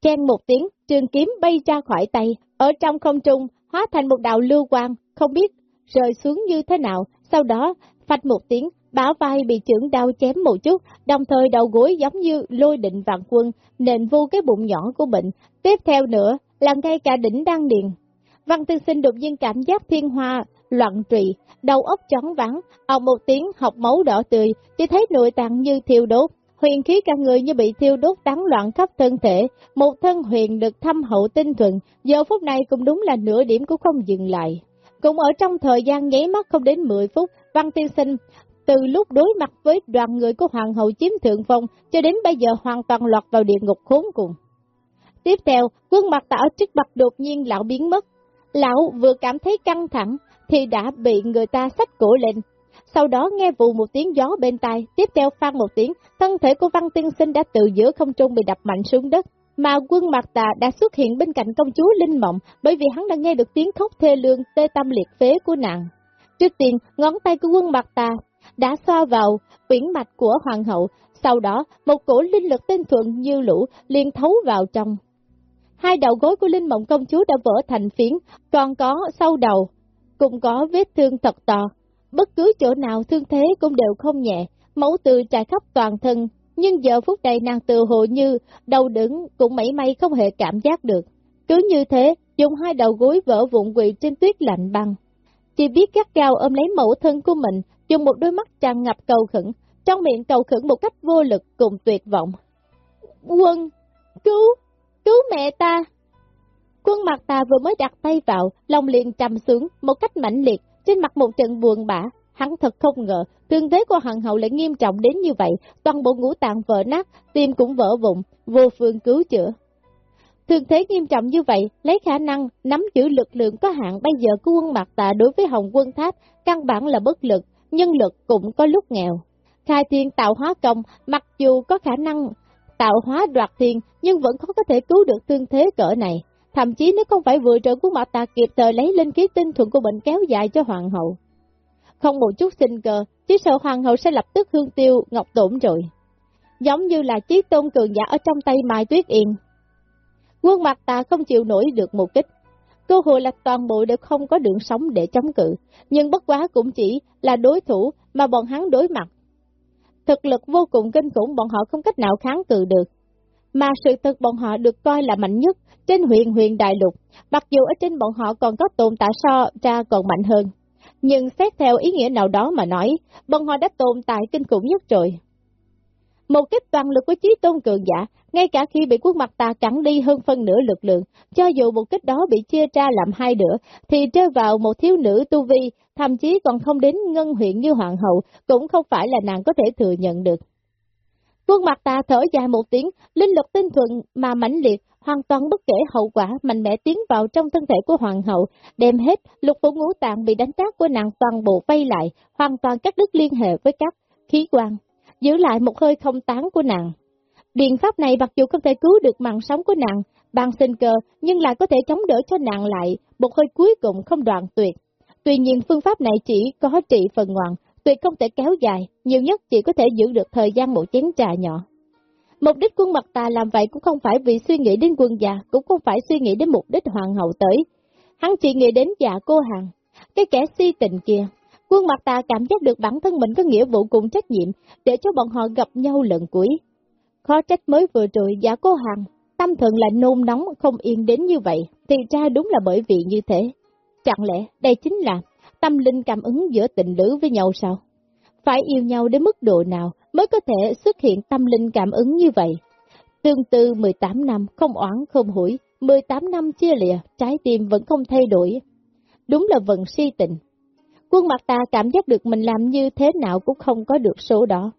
S1: Chen một tiếng, trường kiếm bay ra khỏi tay, ở trong không trung, hóa thành một đạo lưu quang, không biết rơi xuống như thế nào, sau đó, phạch một tiếng, bả vai bị chưởng đau chém một chút, đồng thời đầu gối giống như lôi định vạn quân, nền vô cái bụng nhỏ của bệnh. Tiếp theo nữa, làm ngay cả đỉnh đang điền. Văn tư sinh đột nhiên cảm giác thiên hoa, loạn trụy, đầu óc chóng vắng, ông một tiếng học máu đỏ tươi, chỉ thấy nội tạng như thiêu đốt. Huyền khí cả người như bị thiêu đốt tán loạn khắp thân thể, một thân huyền được thâm hậu tinh thuần, giờ phút này cũng đúng là nửa điểm cũng không dừng lại. Cũng ở trong thời gian nháy mắt không đến 10 phút, Văn Tiên Sinh từ lúc đối mặt với đoàn người của Hoàng hậu chiếm thượng phong cho đến bây giờ hoàn toàn lọt vào địa ngục khốn cùng. Tiếp theo, quân mặt tả trước mặt đột nhiên lão biến mất. Lão vừa cảm thấy căng thẳng thì đã bị người ta xách cổ lên. Sau đó nghe vụ một tiếng gió bên tai, tiếp theo phan một tiếng, thân thể của Văn Tiên Sinh đã từ giữa không trung bị đập mạnh xuống đất. Mà quân mặt tà đã xuất hiện bên cạnh công chúa Linh Mộng bởi vì hắn đã nghe được tiếng khóc thê lương tê tâm liệt phế của nàng. Trước tiên, ngón tay của quân mặt tà đã xoa vào quyển mạch của hoàng hậu, sau đó một cổ linh lực tinh thuận như lũ liền thấu vào trong. Hai đầu gối của Linh Mộng công chúa đã vỡ thành phiến, còn có sau đầu, cũng có vết thương thật to. Bất cứ chỗ nào thương thế cũng đều không nhẹ, máu tươi trải khắp toàn thân, nhưng giờ phút này nàng tự hồ như đầu đứng cũng mảy may không hề cảm giác được. Cứ như thế, dùng hai đầu gối vỡ vụn quỳ trên tuyết lạnh băng. Chỉ biết gắt cao ôm lấy mẫu thân của mình, dùng một đôi mắt tràn ngập cầu khẩn, trong miệng cầu khẩn một cách vô lực cùng tuyệt vọng. Quân, cứu, cứu mẹ ta! Quân mặt ta vừa mới đặt tay vào, lòng liền trầm xuống một cách mãnh liệt, trên mặt một trận buồn bã. Hắn thật không ngờ, thương thế của hằng hậu lại nghiêm trọng đến như vậy, toàn bộ ngũ tạng vỡ nát, tim cũng vỡ vụn, vô phương cứu chữa. Thương thế nghiêm trọng như vậy, lấy khả năng nắm giữ lực lượng có hạn bây giờ của quân mặt tạ đối với Hồng quân tháp, căn bản là bất lực, nhân lực cũng có lúc nghèo. Khai thiên tạo hóa công, mặc dù có khả năng tạo hóa đoạt thiên nhưng vẫn khó có thể cứu được tương thế cỡ này. Thậm chí nếu không phải vừa trợ của mặt tà kịp thời lấy linh khí tinh thuận của bệnh kéo dài cho hoàng hậu. Không một chút sinh cơ, chứ sợ hoàng hậu sẽ lập tức hương tiêu, ngọc tổn rồi. Giống như là chiếc tôn cường giả ở trong tay Mai Tuyết Yên. Quân mặt tà không chịu nổi được một kích. Cơ hội là toàn bộ đều không có đường sống để chống cự, nhưng bất quá cũng chỉ là đối thủ mà bọn hắn đối mặt. Thực lực vô cùng kinh khủng bọn họ không cách nào kháng cự được. Mà sự thật bọn họ được coi là mạnh nhất trên huyện huyện đại lục, mặc dù ở trên bọn họ còn có tồn tại so ra còn mạnh hơn. Nhưng xét theo ý nghĩa nào đó mà nói, bọn họ đã tồn tại kinh khủng nhất rồi. Một kích toàn lực của trí tôn cường giả, ngay cả khi bị quốc mặt tà cắn đi hơn phân nửa lực lượng, cho dù một kích đó bị chia ra làm hai nửa, thì rơi vào một thiếu nữ tu vi, thậm chí còn không đến ngân huyện như hoàng hậu, cũng không phải là nàng có thể thừa nhận được. Quân mặt tà thở dài một tiếng, linh lực tinh thuận mà mãnh liệt, hoàn toàn bất kể hậu quả mạnh mẽ tiến vào trong thân thể của hoàng hậu, đem hết lục phủ ngũ tạng bị đánh tác của nàng toàn bộ vây lại, hoàn toàn cắt đứt liên hệ với các khí quan, giữ lại một hơi không tán của nàng. Biện pháp này mặc dù không thể cứu được mạng sống của nàng, bằng sinh cơ, nhưng lại có thể chống đỡ cho nàng lại, một hơi cuối cùng không đoạn tuyệt. Tuy nhiên phương pháp này chỉ có trị phần ngoạn, tuyệt không thể kéo dài, nhiều nhất chỉ có thể giữ được thời gian một chén trà nhỏ. Mục đích quân mặt tà làm vậy cũng không phải vì suy nghĩ đến quân già, cũng không phải suy nghĩ đến mục đích hoàng hậu tới. Hắn chỉ nghĩ đến già cô hàng, cái kẻ si tình kia. Quân mặt tà cảm giác được bản thân mình có nghĩa vụ cùng trách nhiệm để cho bọn họ gặp nhau lần cuối. Khó trách mới vừa rồi giả cô hàng, tâm thần là nôn nóng không yên đến như vậy, thì ra đúng là bởi vì như thế. Chẳng lẽ đây chính là tâm linh cảm ứng giữa tình lữ với nhau sao? Phải yêu nhau đến mức độ nào mới có thể xuất hiện tâm linh cảm ứng như vậy? Tương tư 18 năm không oán không hủi, 18 năm chia lìa, trái tim vẫn không thay đổi. Đúng là vận si tình. Quân mặt ta cảm giác được mình làm như thế nào cũng không có được số đó.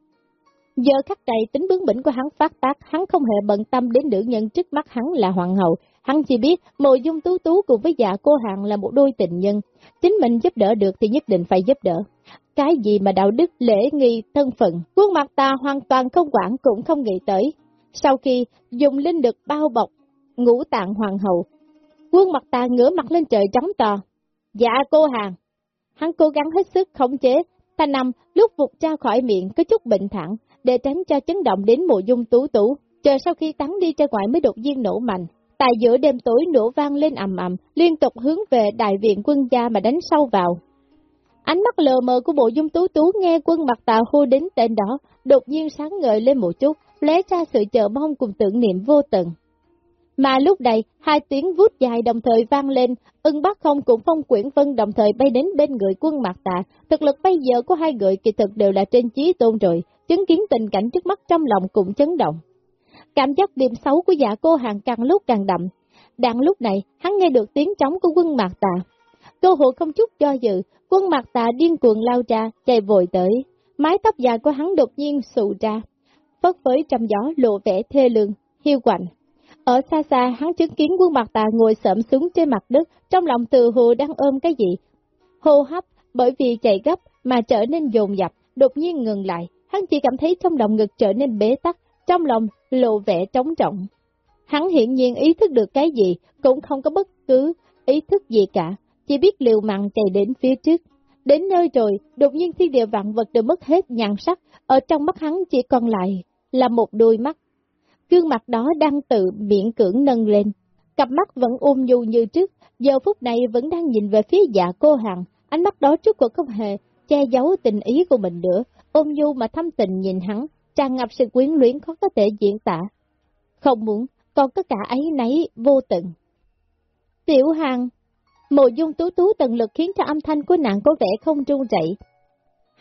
S1: Giờ khắc này tính bướng bỉnh của hắn phát tác, hắn không hề bận tâm đến nữ nhân trước mắt hắn là hoàng hậu, hắn chỉ biết mộ dung tú tú cùng với dạ cô hàng là một đôi tình nhân, chính mình giúp đỡ được thì nhất định phải giúp đỡ. Cái gì mà đạo đức, lễ nghi, thân phận, quân mặt ta hoàn toàn không quản cũng không nghĩ tới. Sau khi dùng linh lực bao bọc, ngũ tạng hoàng hậu, quân mặt ta ngửa mặt lên trời trống to. Dạ cô hàng, hắn cố gắng hết sức khống chế, ta nằm lúc vụt ra khỏi miệng có chút bệnh thẳng, để tránh cho chấn động đến mộ dung tú tú, chờ sau khi tắn đi ra ngoài mới đột nhiên nổ mạnh. Tại giữa đêm tối nổ vang lên ầm ầm, liên tục hướng về đại viện quân gia mà đánh sâu vào. Ánh mắt lờ mờ của bộ dung tú tú nghe quân mặt tà hô đến tên đó, đột nhiên sáng ngời lên một chút, lé ra sự chờ mong cùng tưởng niệm vô tận. Mà lúc này, hai tiếng vút dài đồng thời vang lên, ưng bác không cũng phong quyển vân đồng thời bay đến bên người quân mặt tà. Thực lực bây giờ của hai người kỳ thực đều là trên chí tôn rồi, chứng kiến tình cảnh trước mắt trong lòng cũng chấn động. Cảm giác điểm xấu của dạ cô hàng càng lúc càng đậm. Đang lúc này, hắn nghe được tiếng trống của quân mạc tà. Cơ hội không chút do dự, quân mạc tà điên cuồng lao ra, chạy vội tới. Mái tóc dài của hắn đột nhiên xù ra, phất với trong gió lộ vẻ thê lương, hiu quạnh. Ở xa xa, hắn chứng kiến quân mặt tà ngồi sợm xuống trên mặt đất, trong lòng từ hồ đang ôm cái gì. Hô hấp, bởi vì chạy gấp mà trở nên dồn dập, đột nhiên ngừng lại, hắn chỉ cảm thấy trong lòng ngực trở nên bế tắc, trong lòng lộ vẻ trống trọng. Hắn hiện nhiên ý thức được cái gì, cũng không có bất cứ ý thức gì cả, chỉ biết liều mạng chạy đến phía trước. Đến nơi rồi, đột nhiên thiên địa vạn vật đều mất hết nhàn sắc, ở trong mắt hắn chỉ còn lại là một đôi mắt. Gương mặt đó đang tự miễn cưỡng nâng lên, cặp mắt vẫn ôm nhu như trước, giờ phút này vẫn đang nhìn về phía dạ cô hàng, ánh mắt đó trước cuộc không hề che giấu tình ý của mình nữa, ôm nhu mà thâm tình nhìn hắn, tràn ngập sự quyến luyến khó có thể diễn tả. Không muốn, còn có cả ấy nấy vô tận. Tiểu hàng, mộ dung tú tú tận lực khiến cho âm thanh của nàng có vẻ không trung dậy.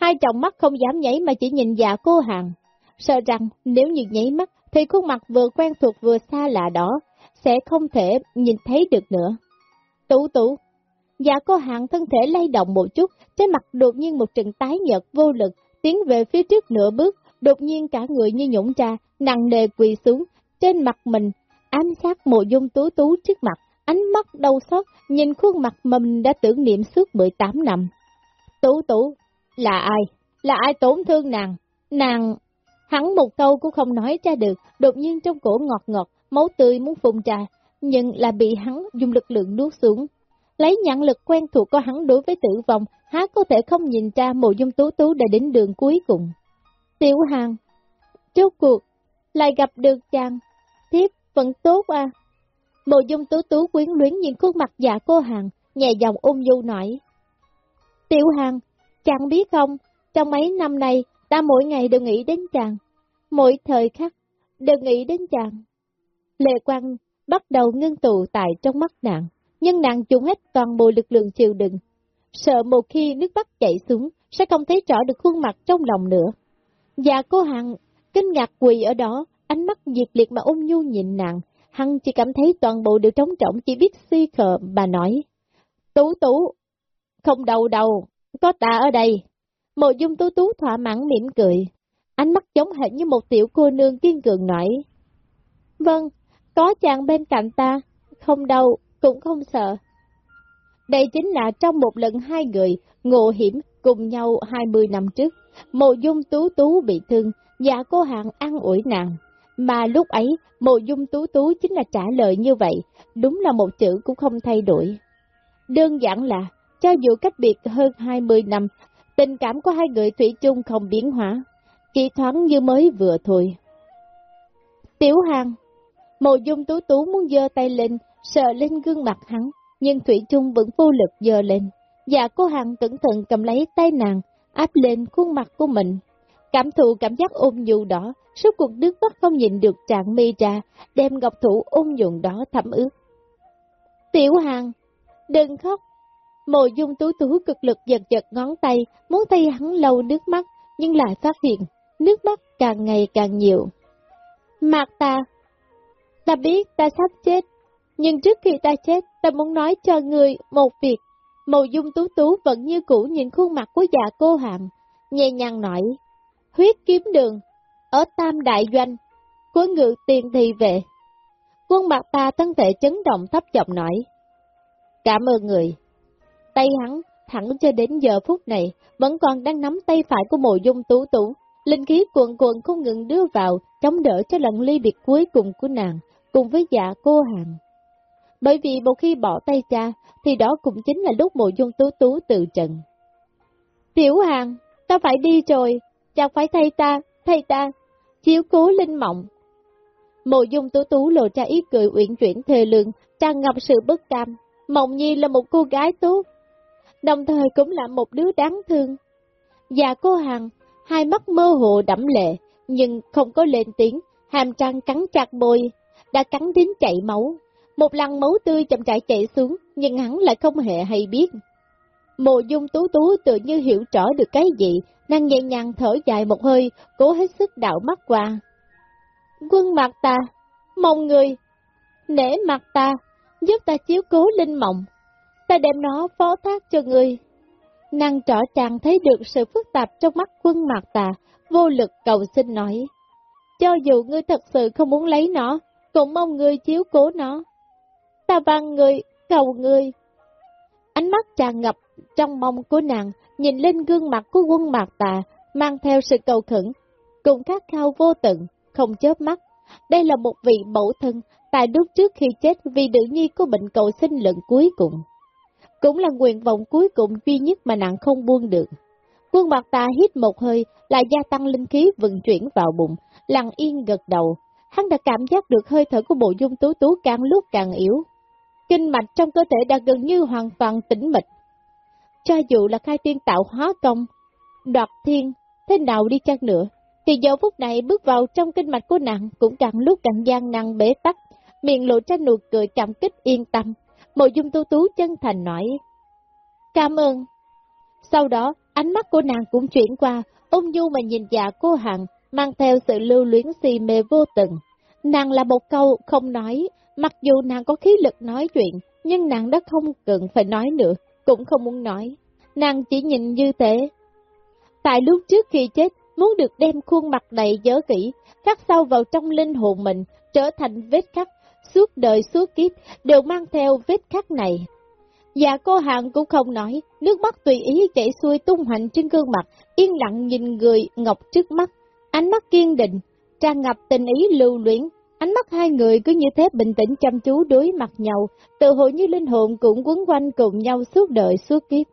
S1: Hai trọng mắt không dám nhảy mà chỉ nhìn dạ cô hàng, sợ rằng nếu như nhảy mắt thì khuôn mặt vừa quen thuộc vừa xa lạ đó sẽ không thể nhìn thấy được nữa. Tú tú, dạ cô hàng thân thể lay động một chút, trên mặt đột nhiên một trận tái nhợt vô lực, tiến về phía trước nửa bước, đột nhiên cả người như nhũng ra, nặng nề quỳ xuống, trên mặt mình, ám sát mộ dung tú tú trước mặt, ánh mắt đau xót, nhìn khuôn mặt mà mình đã tưởng niệm suốt 18 năm. Tú tú, là ai? Là ai tổn thương nàng? Nàng... Hắn một câu cũng không nói ra được, đột nhiên trong cổ ngọt ngọt, máu tươi muốn phun trà, nhưng là bị hắn dùng lực lượng nuốt xuống. Lấy nhận lực quen thuộc của hắn đối với tử vong, há có thể không nhìn ra mộ dung tú tú đã đến đường cuối cùng. Tiểu hàng, chốt cuộc, lại gặp được chàng, tiếp vẫn tốt à. Mộ dung tú tú quyến luyến nhìn khuôn mặt dạ cô hàng, nhẹ giọng ôm du nói. Tiểu hàng, chàng biết không, trong mấy năm nay, ta mỗi ngày đều nghĩ đến chàng, mỗi thời khắc đều nghĩ đến chàng. Lệ quang bắt đầu ngưng tụ tại trong mắt nàng, nhưng nàng dùng hết toàn bộ lực lượng chịu đựng. Sợ một khi nước mắt chảy xuống, sẽ không thấy rõ được khuôn mặt trong lòng nữa. Và cô Hằng kinh ngạc quỳ ở đó, ánh mắt diệt liệt mà ung nhu nhìn nàng, Hằng chỉ cảm thấy toàn bộ đều trống trọng, chỉ biết suy khờ bà nói. Tú tú, không đầu đầu, có ta ở đây. Mộ dung tú tú thỏa mãn mỉm cười, ánh mắt giống hệt như một tiểu cô nương kiên cường nói. Vâng, có chàng bên cạnh ta, không đâu, cũng không sợ. Đây chính là trong một lần hai người ngộ hiểm cùng nhau 20 năm trước, mộ dung tú tú bị thương, và cô hàng ăn ủi nàng. Mà lúc ấy, mộ dung tú tú chính là trả lời như vậy, đúng là một chữ cũng không thay đổi. Đơn giản là, cho dù cách biệt hơn 20 năm, tình cảm của hai người thủy chung không biến hóa, chỉ thoáng như mới vừa thôi. Tiểu Hàng Mộ dung tú tú muốn dơ tay lên, sợ lên gương mặt hắn, nhưng Thủy chung vẫn vô lực dơ lên. Và cô Hàng cẩn thận cầm lấy tay nàng, áp lên khuôn mặt của mình. Cảm thụ cảm giác ôm nhu đó, suốt cuộc nước mắt không nhìn được trạng mi ra, đem ngọc thủ ôm nhuận đó thẩm ướt. Tiểu Hằng, đừng khóc. Mộ dung tú tú cực lực giật giật ngón tay, muốn tay hắn lâu nước mắt, nhưng lại phát hiện, nước mắt càng ngày càng nhiều. Mạc ta, ta biết ta sắp chết, nhưng trước khi ta chết, ta muốn nói cho người một việc. Màu dung tú tú vẫn như cũ nhìn khuôn mặt của già cô hàm, nhẹ nhàng nói, huyết kiếm đường, ở Tam Đại Doanh, của ngự tiền thì về. Quân mặt ta thân thể chấn động thấp giọng nói, cảm ơn người. Tay hắn thẳng cho đến giờ phút này, vẫn còn đang nắm tay phải của mộ dung tú tú, linh khí cuộn cuộn không ngừng đưa vào, chống đỡ cho lần ly biệt cuối cùng của nàng, cùng với dạ cô hàng. Bởi vì một khi bỏ tay cha, thì đó cũng chính là lúc mộ dung tú tú từ trận. Tiểu hàng, ta phải đi rồi, chàng phải thay ta, thay ta, chiếu cố linh mộng. Mộ dung tú tú lộ ra ý cười uyển chuyển thề lượng, tràn ngập sự bất cam. Mộng nhi là một cô gái tốt, đồng thời cũng là một đứa đáng thương. Và cô hàng, hai mắt mơ hồ đẫm lệ, nhưng không có lên tiếng, hàm trăng cắn chặt môi, đã cắn đến chảy máu. Một lần máu tươi chậm rãi chảy xuống, nhưng hắn lại không hề hay biết. Mộ dung tú tú tự như hiểu rõ được cái gì, nàng nhẹ nhàng thở dài một hơi, cố hết sức đạo mắt qua. Quân mặt ta, mong người, nể mặt ta, giúp ta chiếu cố linh mộng, ta đem nó phó thác cho người. Nàng rõ chàng thấy được sự phức tạp trong mắt quân mặt ta, vô lực cầu xin nói. Cho dù ngươi thật sự không muốn lấy nó, cũng mong ngươi chiếu cố nó. Ta van người, cầu người. Ánh mắt tràn ngập trong mong của nàng, nhìn lên gương mặt của quân mạc tà, mang theo sự cầu khẩn, cùng khát khao vô tận, không chớp mắt. Đây là một vị mẫu thân, tại lúc trước khi chết vì nữ nhi của bệnh cầu sinh lần cuối cùng. Cũng là nguyện vọng cuối cùng duy nhất mà nàng không buông được. Quân mặt tà hít một hơi, lại gia tăng linh khí vận chuyển vào bụng, lặng yên gật đầu. Hắn đã cảm giác được hơi thở của bộ dung tú tú càng lúc càng yếu. Kinh mạch trong cơ thể đã gần như hoàn toàn tĩnh mịch. Cho dù là khai tiên tạo hóa công, đoạt thiên, thế nào đi chăng nữa, thì giờ phút này bước vào trong kinh mạch của nàng cũng càng lúc càng gian năng bế tắc, miệng lộ ra nụ cười cảm kích yên tâm. Mộ dung tu tú chân thành nói, Cảm ơn. Sau đó, ánh mắt của nàng cũng chuyển qua, ôm nhu mà nhìn dạ cô hằng, mang theo sự lưu luyến si mê vô tận. Nàng là một câu không nói, mặc dù nàng có khí lực nói chuyện, nhưng nàng đã không cần phải nói nữa, cũng không muốn nói. Nàng chỉ nhìn như thế. Tại lúc trước khi chết, muốn được đem khuôn mặt đầy dớ kỹ, khắc sâu vào trong linh hồn mình, trở thành vết khắc, suốt đời suốt kiếp, đều mang theo vết khắc này. Dạ cô hàng cũng không nói, nước mắt tùy ý chảy xuôi tung hoành trên gương mặt, yên lặng nhìn người ngọc trước mắt, Ánh mắt kiên định, tràn ngập tình ý lưu luyến, ánh mắt hai người cứ như thế bình tĩnh chăm chú đối mặt nhau, tự hội như linh hồn cũng quấn quanh cùng nhau suốt đời suốt kiếp.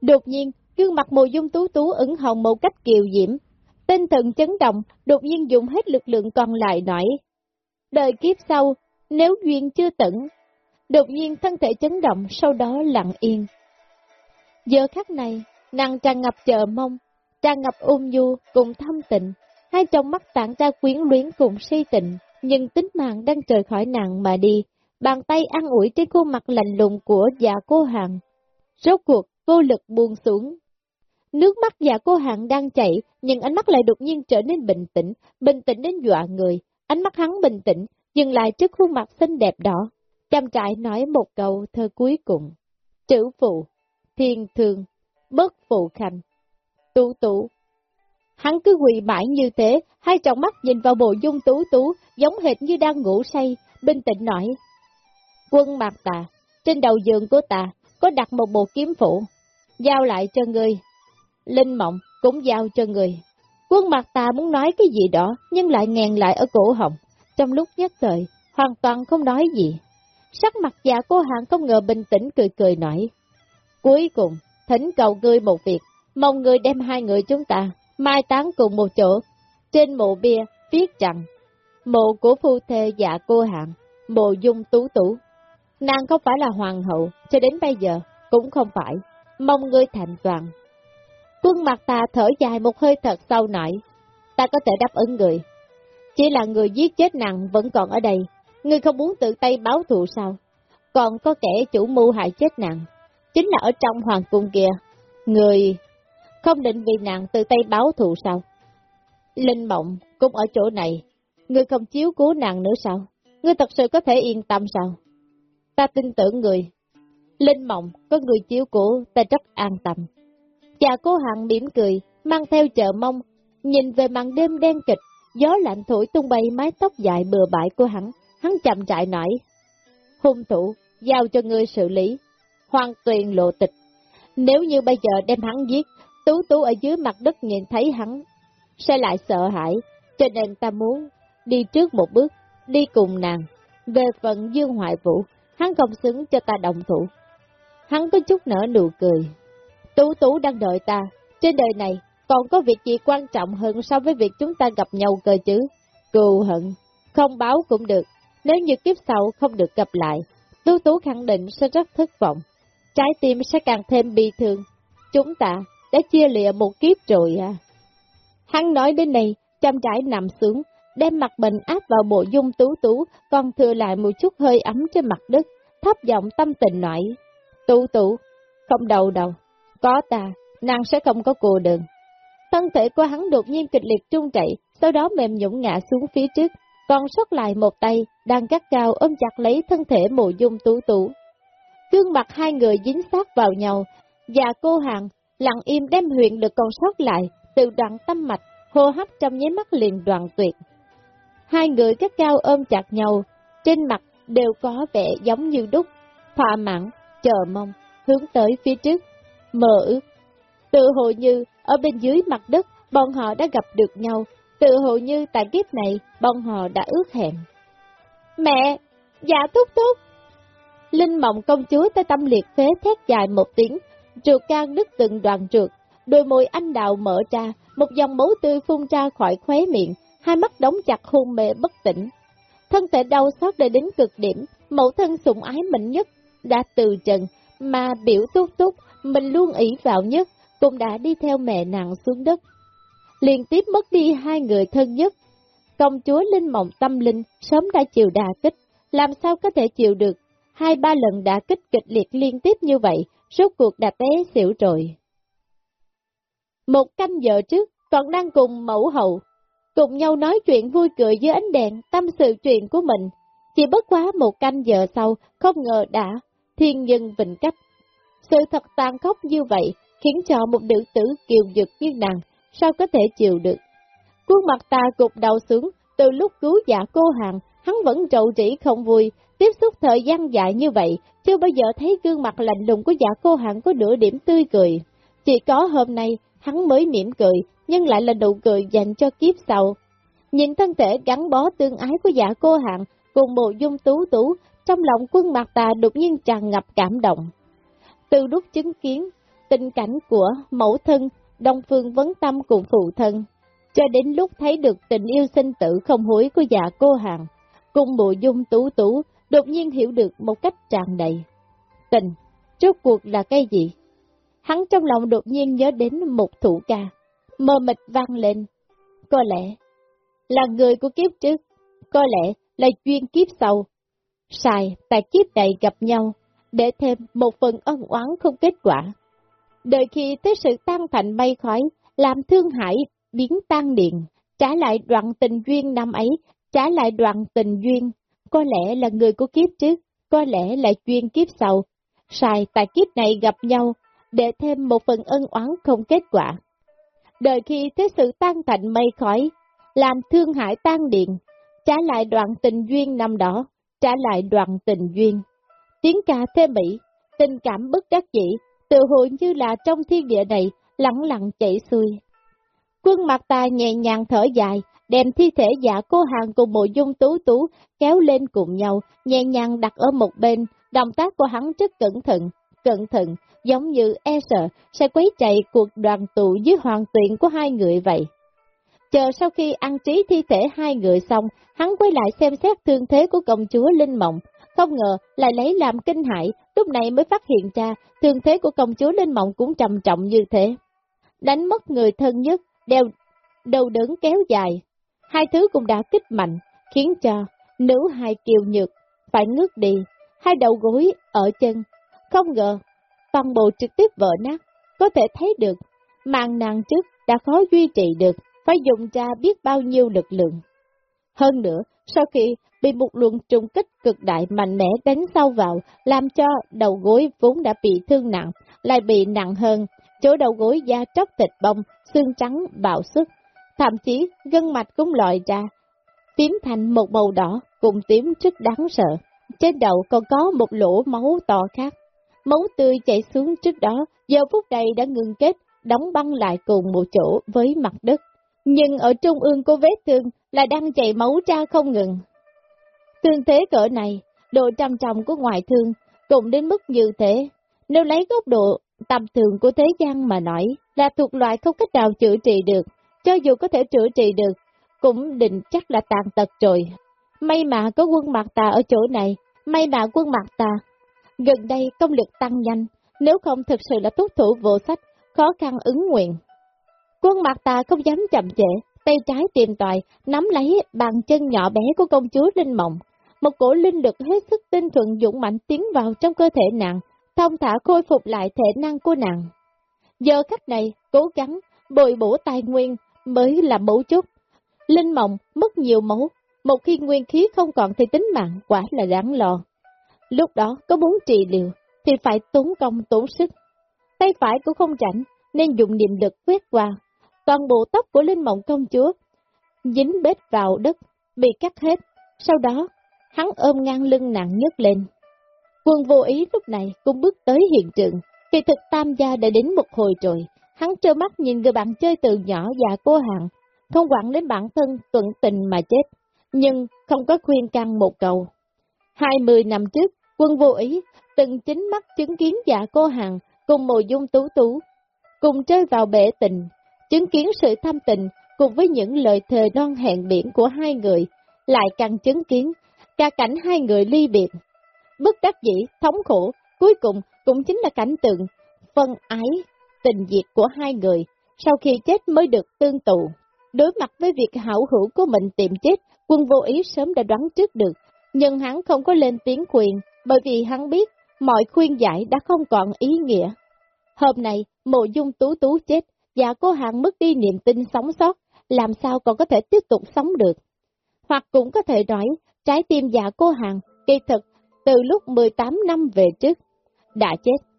S1: Đột nhiên, gương mặt mùi dung tú tú ửng hồng một cách kiều diễm, tinh thần chấn động, đột nhiên dùng hết lực lượng còn lại nói. Đời kiếp sau, nếu duyên chưa tận, đột nhiên thân thể chấn động, sau đó lặng yên. Giờ khắc này, nàng tràn ngập chờ mong, tràn ngập ôm nhu cùng thâm tình, hai trong mắt tản ra quyến luyến cùng si tình, nhưng tính mạng đang rời khỏi nặng mà đi, bàn tay ăn ủi trên khuôn mặt lạnh lùng của già cô hằng Rốt cuộc, vô lực buông xuống. Nước mắt già cô hằng đang chảy, nhưng ánh mắt lại đột nhiên trở nên bình tĩnh, bình tĩnh đến dọa người. Ánh mắt hắn bình tĩnh, dừng lại trước khuôn mặt xinh đẹp đỏ. Chăm trại nói một câu thơ cuối cùng. Chữ phụ, thiên thương, bất phụ khanh. Tú tú. Hắn cứ quỳ mãi như thế, hai trọng mắt nhìn vào bộ dung tú tú, giống hệt như đang ngủ say, bình tĩnh nói. Quân mặt tà, trên đầu giường của ta, có đặt một bộ kiếm phủ, giao lại cho người Linh mộng cũng giao cho người. Quân mặt ta muốn nói cái gì đó, nhưng lại ngàn lại ở cổ họng. Trong lúc nhất thời, hoàn toàn không nói gì. Sắc mặt già cô hạng không ngờ bình tĩnh cười cười nói. Cuối cùng, thỉnh cầu ngươi một việc, mong ngươi đem hai người chúng ta mai táng cùng một chỗ. Trên mộ bia viết rằng, mộ của phu thê dạ cô hạng, mộ dung tú tú. Nàng không phải là hoàng hậu, cho đến bây giờ cũng không phải, mong ngươi thành toàn. Quân mặt ta thở dài một hơi thật sâu nổi, ta có thể đáp ứng người. Chỉ là người giết chết nàng vẫn còn ở đây, ngươi không muốn tự tay báo thù sao? Còn có kẻ chủ mưu hại chết nàng, chính là ở trong hoàng cung kia. Người không định vì nàng tự tay báo thù sao? Linh mộng cũng ở chỗ này, ngươi không chiếu cố nàng nữa sao? Ngươi thật sự có thể yên tâm sao? Ta tin tưởng người. Linh mộng có người chiếu cố, ta rất an tâm. Chà cô hằng mỉm cười, mang theo chợ mong, nhìn về màn đêm đen kịch, gió lạnh thổi tung bay mái tóc dài bừa bãi của hắn, hắn chậm rãi nói. Hung thủ, giao cho ngươi xử lý, hoàn toàn lộ tịch. Nếu như bây giờ đem hắn giết, tú tú ở dưới mặt đất nhìn thấy hắn, sẽ lại sợ hãi, cho nên ta muốn đi trước một bước, đi cùng nàng. Về phần Dương Hoại Vũ, hắn không xứng cho ta đồng thủ. Hắn có chút nở nụ cười. Tú Tú đang đợi ta, trên đời này còn có việc gì quan trọng hơn so với việc chúng ta gặp nhau cơ chứ? Cừu hận, không báo cũng được, nếu như kiếp sau không được gặp lại, Tú Tú khẳng định sẽ rất thất vọng, trái tim sẽ càng thêm bi thương. Chúng ta đã chia lìa một kiếp rồi à? Hắn nói đến đây, chăm trải nằm xuống, đem mặt mình áp vào bộ dung Tú Tú, còn thừa lại một chút hơi ấm trên mặt đất, thấp giọng tâm tình nói. Tú Tú, không đầu đầu, có ta, nàng sẽ không có cô đơn. Thân thể của hắn đột nhiên kịch liệt trung chạy, sau đó mềm nhũng ngã xuống phía trước, còn sót lại một tay, đang cắt cao ôm chặt lấy thân thể mộ dung tú tú. Gương mặt hai người dính sát vào nhau, và cô hàng lặng im đem huyện được còn sót lại, từ đoạn tâm mạch, hô hấp trong nháy mắt liền đoạn tuyệt. Hai người cất cao ôm chặt nhau, trên mặt đều có vẻ giống như đúc, thỏa mãn, chờ mong, hướng tới phía trước mở. ước. Tự hồ như ở bên dưới mặt đất, bọn họ đã gặp được nhau, tự hồ như tại kiếp này, bọn họ đã ước hẹn. Mẹ! Dạ thúc thúc! Linh mộng công chúa tới tâm liệt phế thét dài một tiếng, trượt can đứt từng đoàn trượt, đôi môi anh đào mở ra, một dòng máu tươi phun ra khỏi khóe miệng, hai mắt đóng chặt hôn mê bất tỉnh. Thân thể đau xót để đến cực điểm, mẫu thân sủng ái mạnh nhất, đã từ trần, mà biểu túc túc mình luôn ý vào nhất, cũng đã đi theo mẹ nàng xuống đất. Liên tiếp mất đi hai người thân nhất. Công chúa Linh Mộng Tâm Linh sớm đã chịu đà kích, làm sao có thể chịu được. Hai ba lần đã kích kịch liệt liên tiếp như vậy, số cuộc đã té xỉu rồi. Một canh giờ trước, còn đang cùng mẫu hậu, cùng nhau nói chuyện vui cười dưới ánh đèn, tâm sự chuyện của mình. Chỉ bất quá một canh giờ sau, không ngờ đã thiên nhân vịnh cách. Sự thật tàn khốc như vậy khiến cho một nữ tử kiều dực như nàng, sao có thể chịu được. Khuôn mặt ta cục đầu xuống, từ lúc cứu giả cô hàng, hắn vẫn trậu trĩ không vui, tiếp xúc thời gian dài như vậy, chưa bao giờ thấy gương mặt lạnh lùng của dạ cô hẳn có nửa điểm tươi cười. Chỉ có hôm nay, hắn mới mỉm cười, nhưng lại là nụ cười dành cho kiếp sau. Nhìn thân thể gắn bó tương ái của giả cô hạng cùng bộ dung tú tú, trong lòng quân mặt ta đột nhiên tràn ngập cảm động. Từ lúc chứng kiến tình cảnh của mẫu thân, Đông Phương Vấn Tâm cùng phụ thân, cho đến lúc thấy được tình yêu sinh tử không hối của dạ cô hàng, cùng bộ dung tú tú, đột nhiên hiểu được một cách tràn đầy. Tình, rốt cuộc là cái gì? Hắn trong lòng đột nhiên nhớ đến một thủ ca, mơ mịt vang lên. Có lẽ là người của kiếp trước, có lẽ là duyên kiếp sau. Sai, tại kiếp này gặp nhau, để thêm một phần ân oán không kết quả. Đợi khi tới sự tan thành bay khói, làm thương hải biến tan điện, trả lại đoạn tình duyên năm ấy, trả lại đoạn tình duyên, có lẽ là người của kiếp trước, có lẽ là duyên kiếp sau. Sai tại kiếp này gặp nhau, để thêm một phần ân oán không kết quả. Đời khi thế sự tan thành mây khói, làm thương hại tan điện, trả lại đoạn tình duyên năm đó, trả lại đoạn tình duyên. Tiếng ca thế mỹ, tình cảm bất đắc dĩ, tự hội như là trong thiên địa này, lặng lặng chảy xuôi. Quân mặt ta nhẹ nhàng thở dài, đem thi thể giả cô hàng cùng bộ dung tú tú kéo lên cùng nhau, nhẹ nhàng đặt ở một bên, động tác của hắn rất cẩn thận, cẩn thận, giống như e sợ sẽ quấy chạy cuộc đoàn tụ dưới hoàng tuyển của hai người vậy. Chờ sau khi ăn trí thi thể hai người xong, hắn quay lại xem xét thương thế của công chúa Linh Mộng, không ngờ lại lấy làm kinh hại, lúc này mới phát hiện ra thương thế của công chúa Linh Mộng cũng trầm trọng như thế. Đánh mất người thân nhất, đeo đầu đớn kéo dài, hai thứ cũng đã kích mạnh, khiến cho nữ hài kiều nhược phải ngước đi, hai đầu gối ở chân. Không ngờ, toàn bộ trực tiếp vỡ nát, có thể thấy được, màn nàng trước đã khó duy trì được, phải dùng ra biết bao nhiêu lực lượng. Hơn nữa, sau khi bị một luồng trùng kích cực đại mạnh mẽ đánh sâu vào, làm cho đầu gối vốn đã bị thương nặng, lại bị nặng hơn, chỗ đầu gối da tróc thịt bông, xương trắng bạo xuất, thậm chí gân mạch cũng lòi ra, tím thành một màu đỏ, cùng tím rất đáng sợ. Trên đầu còn có một lỗ máu to khác, máu tươi chảy xuống trước đó, giờ phút này đã ngừng kết, đóng băng lại cùng một chỗ với mặt đất. Nhưng ở trung ương của vết thương là đang chảy máu ra không ngừng. tương thế cỡ này, độ trầm trọng của ngoại thương, cũng đến mức như thế. Nếu lấy góc độ tầm thường của thế gian mà nói, là thuộc loại không cách nào chữa trị được, cho dù có thể chữa trị được, cũng định chắc là tàn tật rồi. May mà có quân mặt tà ở chỗ này, may mà quân mặt tà. Gần đây công lực tăng nhanh, nếu không thực sự là tốt thủ vô sách, khó khăn ứng nguyện. Quân mặt tà không dám chậm trễ, tay trái tìm tòi, nắm lấy bàn chân nhỏ bé của công chúa Linh Mộng. Một cổ linh lực hết sức tinh thuận dũng mạnh tiến vào trong cơ thể nàng, thông thả khôi phục lại thể năng của nàng. Giờ khắc này, cố gắng, bồi bổ tài nguyên mới là mấu chốt. Linh Mộng mất nhiều máu, một khi nguyên khí không còn thì tính mạng quả là đáng lo. Lúc đó có muốn trị liệu thì phải tốn công tốn sức. Tay phải cũng không chảnh nên dùng niệm lực quét qua, toàn bộ tóc của Linh Mộng công chúa, dính bết vào đất, bị cắt hết. Sau đó, hắn ôm ngang lưng nặng nhất lên. Quân vô ý lúc này cũng bước tới hiện trường, kỳ thực tam gia đã đến một hồi rồi, hắn trơ mắt nhìn người bạn chơi từ nhỏ và cô hàng, không quản đến bản thân tuận tình mà chết, nhưng không có khuyên can một cầu. Hai mươi năm trước, quân vô ý, từng chính mắt chứng kiến dạ cô hàng cùng mùa dung tú tú, cùng chơi vào bể tình, chứng kiến sự thâm tình cùng với những lời thề non hẹn biển của hai người, lại càng chứng kiến ca cảnh hai người ly biệt. Bất đắc dĩ, thống khổ, cuối cùng cũng chính là cảnh tượng phân ái, tình diệt của hai người, sau khi chết mới được tương tụ. Đối mặt với việc hảo hữu của mình tìm chết, quân vô ý sớm đã đoán trước được, nhưng hắn không có lên tiếng khuyên, bởi vì hắn biết mọi khuyên giải đã không còn ý nghĩa. Hôm nay, mộ dung tú tú chết, và cô hàng mất đi niềm tin sống sót, làm sao còn có thể tiếp tục sống được. Hoặc cũng có thể nói, trái tim dạ cô hàng, kỳ thực, từ lúc 18 năm về trước, đã chết.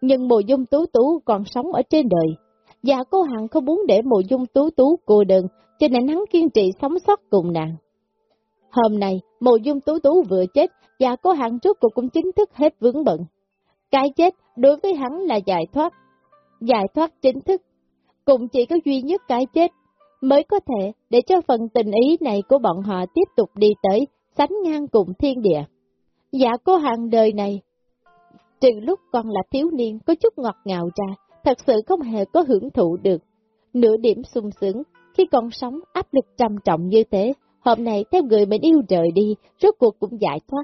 S1: Nhưng mộ dung tú tú còn sống ở trên đời. Dạ cô hàng không muốn để mộ dung tú tú cô đơn, cho nên hắn kiên trì sống sót cùng nàng. Hôm nay, mộ dung tú tú vừa chết, và cô hàng trước cuộc cũng chính thức hết vướng bận. Cái chết đối với hắn là giải thoát, giải thoát chính thức, cũng chỉ có duy nhất cái chết mới có thể để cho phần tình ý này của bọn họ tiếp tục đi tới, sánh ngang cùng thiên địa. Dạ cô hàng đời này, trừ lúc còn là thiếu niên có chút ngọt ngào ra, thật sự không hề có hưởng thụ được. Nửa điểm sung sướng, khi còn sống áp lực trầm trọng như thế, hôm nay theo người mình yêu rời đi, rốt cuộc cũng giải thoát.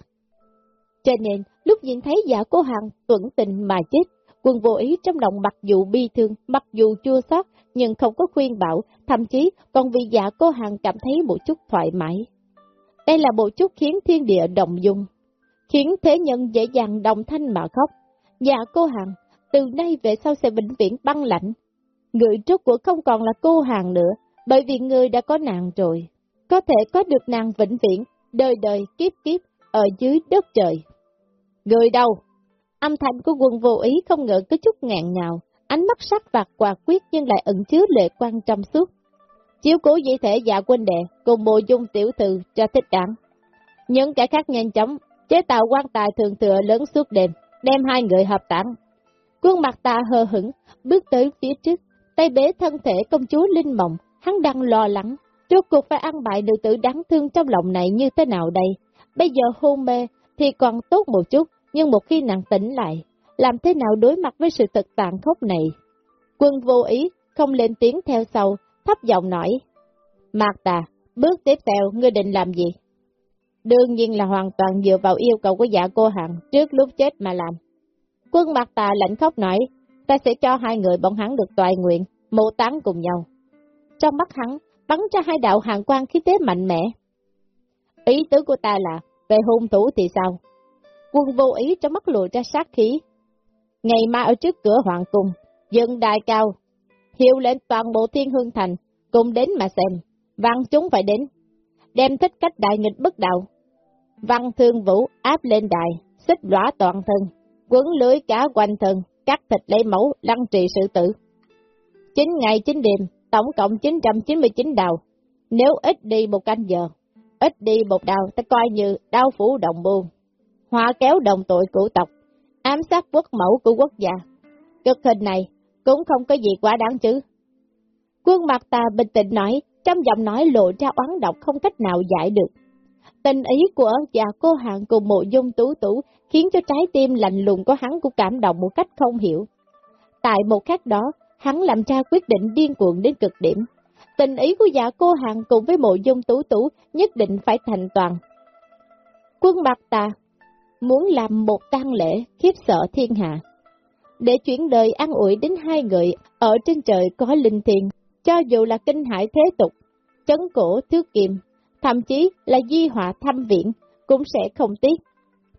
S1: Cho nên, lúc nhìn thấy giả cô hàng tuẩn tình mà chết, quân vô ý trong lòng mặc dù bi thương, mặc dù chua xót, nhưng không có khuyên bảo, thậm chí còn vì giả cô hàng cảm thấy một chút thoải mái. Đây là một chút khiến thiên địa động dung, khiến thế nhân dễ dàng đồng thanh mà khóc. Dạ cô hàng, từ nay về sau sẽ vĩnh viễn băng lạnh. Người trước của không còn là cô hàng nữa, bởi vì người đã có nàng rồi. Có thể có được nàng vĩnh viễn, đời đời kiếp kiếp, ở dưới đất trời. Người đâu? Âm thanh của quân vô ý không ngờ có chút ngạn ngào, ánh mắt sắc vạt quả quyết nhưng lại ẩn chứa lệ quan trong suốt. Chiếu cố dĩ thể dạ quân đệ cùng bộ dung tiểu thư cho thích đáng. Những kẻ khác nhanh chóng, chế tạo quan tài thường tựa lớn suốt đêm, đem hai người hợp tặng. Quân mặt ta hờ hững, bước tới phía trước, tay bế thân thể công chúa Linh Mộng, hắn đang lo lắng, rốt cuộc phải ăn bại nữ tử đáng thương trong lòng này như thế nào đây? Bây giờ hôn mê thì còn tốt một chút, nhưng một khi nàng tỉnh lại, làm thế nào đối mặt với sự thật tàn khốc này? Quân vô ý, không lên tiếng theo sau, thấp giọng nói. Mạc tà, bước tiếp theo, ngươi định làm gì? Đương nhiên là hoàn toàn dựa vào yêu cầu của dạ cô Hằng trước lúc chết mà làm. Quân mặt tà lạnh khóc nói, ta sẽ cho hai người bọn hắn được toại nguyện, mộ tán cùng nhau. Trong mắt hắn, bắn ra hai đạo hàng quang khí thế mạnh mẽ. Ý tứ của ta là, về hung thủ thì sao? Quân vô ý trong mắt lùi ra sát khí. Ngày mai ở trước cửa hoàng cung, dựng đài cao, hiệu lên toàn bộ thiên hương thành, cùng đến mà xem, văn chúng phải đến. Đem thích cách đại nghịch bất đạo. Văn thương vũ áp lên đài, xích lõa toàn thân, quấn lưới cá quanh thân, cắt thịt lấy mẫu, lăn trì sự tử. Chín ngày chín đêm, tổng cộng 999 đào. Nếu ít đi một canh giờ, ít đi một đào, ta coi như đau phủ đồng buôn. Họa kéo đồng tội cửu tộc, ám sát quốc mẫu của quốc gia. Cực hình này cũng không có gì quá đáng chứ. Quân mặt ta bình tĩnh nói, trong giọng nói lộ ra oán độc không cách nào giải được. Tình ý của già cô hạng cùng mộ dung tú tú khiến cho trái tim lạnh lùng của hắn cũng cảm động một cách không hiểu. Tại một khắc đó, hắn làm ra quyết định điên cuồng đến cực điểm. Tình ý của dạ cô hàng cùng với mộ dung tú tú nhất định phải thành toàn. Quân mặt ta muốn làm một tang lễ khiếp sợ thiên hạ. Để chuyển đời an ủi đến hai người ở trên trời có linh thiền, cho dù là kinh hải thế tục, chấn cổ thước kiềm, thậm chí là di họa thăm viện, cũng sẽ không tiếc.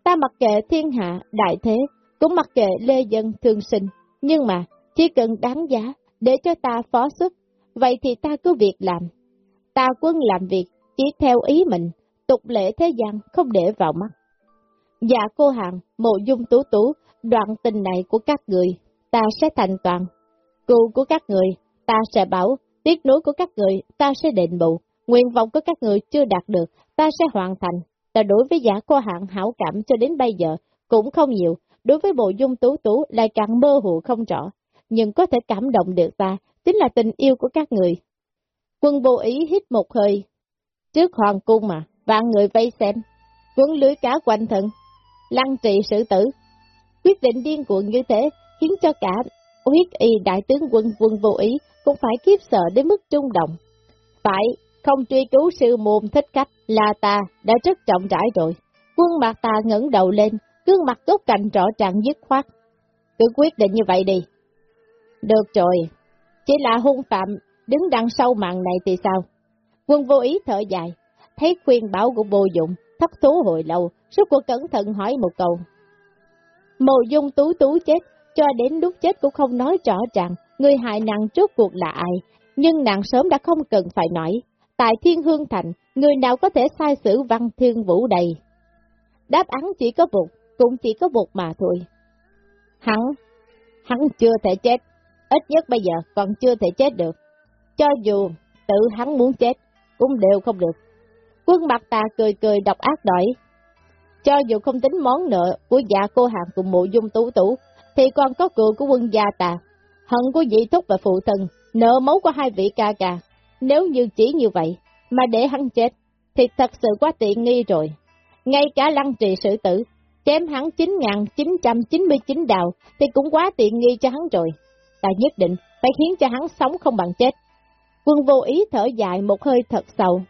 S1: Ta mặc kệ thiên hạ, đại thế, cũng mặc kệ lê dân thương sinh, nhưng mà chỉ cần đáng giá để cho ta phó xuất, vậy thì ta cứ việc làm. Ta quân làm việc chỉ theo ý mình, tục lễ thế gian không để vào mắt. Dạ cô hàng, mộ dung tú tú, đoạn tình này của các người, ta sẽ thành toàn. Cụ của các người, ta sẽ bảo, tiếc nối của các người, ta sẽ đền bù. Nguyện vọng của các người chưa đạt được, ta sẽ hoàn thành. Ta đối với giả cô hạng hảo cảm cho đến bây giờ, cũng không nhiều, đối với bộ dung tú tú lại càng mơ hồ không rõ, nhưng có thể cảm động được ta, chính là tình yêu của các người. Quân vô ý hít một hơi. Trước hoàng cung mà, vạn người vây xem, quấn lưới cá quanh thân, lăng trị sự tử. Quyết định điên cuồng như thế, khiến cho cả huyết y đại tướng quân quân vô ý cũng phải kiếp sợ đến mức trung động. Phải, không truy cứu sư môn thích cách là ta đã rất trọng rãi rồi. Quân mặt ta ngẩng đầu lên, gương mặt tốt cạnh rõ ràng dứt khoát. Cứ quyết định như vậy đi. Được rồi, chỉ là hung phạm, đứng đằng sau mạng này thì sao? Quân vô ý thở dài, thấy khuyên bảo của vô dụng, thấp thú hồi lâu, suốt cuộc cẩn thận hỏi một câu. Mộ dung tú tú chết, cho đến lúc chết cũng không nói rõ ràng, người hại nàng trước cuộc là ai, nhưng nàng sớm đã không cần phải nói. Tại Thiên Hương Thành, người nào có thể sai xử văn thiên vũ đầy? Đáp án chỉ có một, cũng chỉ có một mà thôi. Hắn, hắn chưa thể chết, ít nhất bây giờ còn chưa thể chết được. Cho dù tự hắn muốn chết, cũng đều không được. Quân mặt tà cười cười độc ác nói: Cho dù không tính món nợ của dạ cô hàng cùng mụ dung tú tú, thì còn có cửa của quân gia tà. Hận của dị thúc và phụ thân, nợ máu của hai vị ca ca, nếu như chỉ như vậy, mà để hắn chết, thì thật sự quá tiện nghi rồi. Ngay cả lăng trì sự tử, chém hắn 9.999 đào, thì cũng quá tiện nghi cho hắn rồi. Ta nhất định phải khiến cho hắn sống không bằng chết. Quân vô ý thở dài một hơi thật sâu,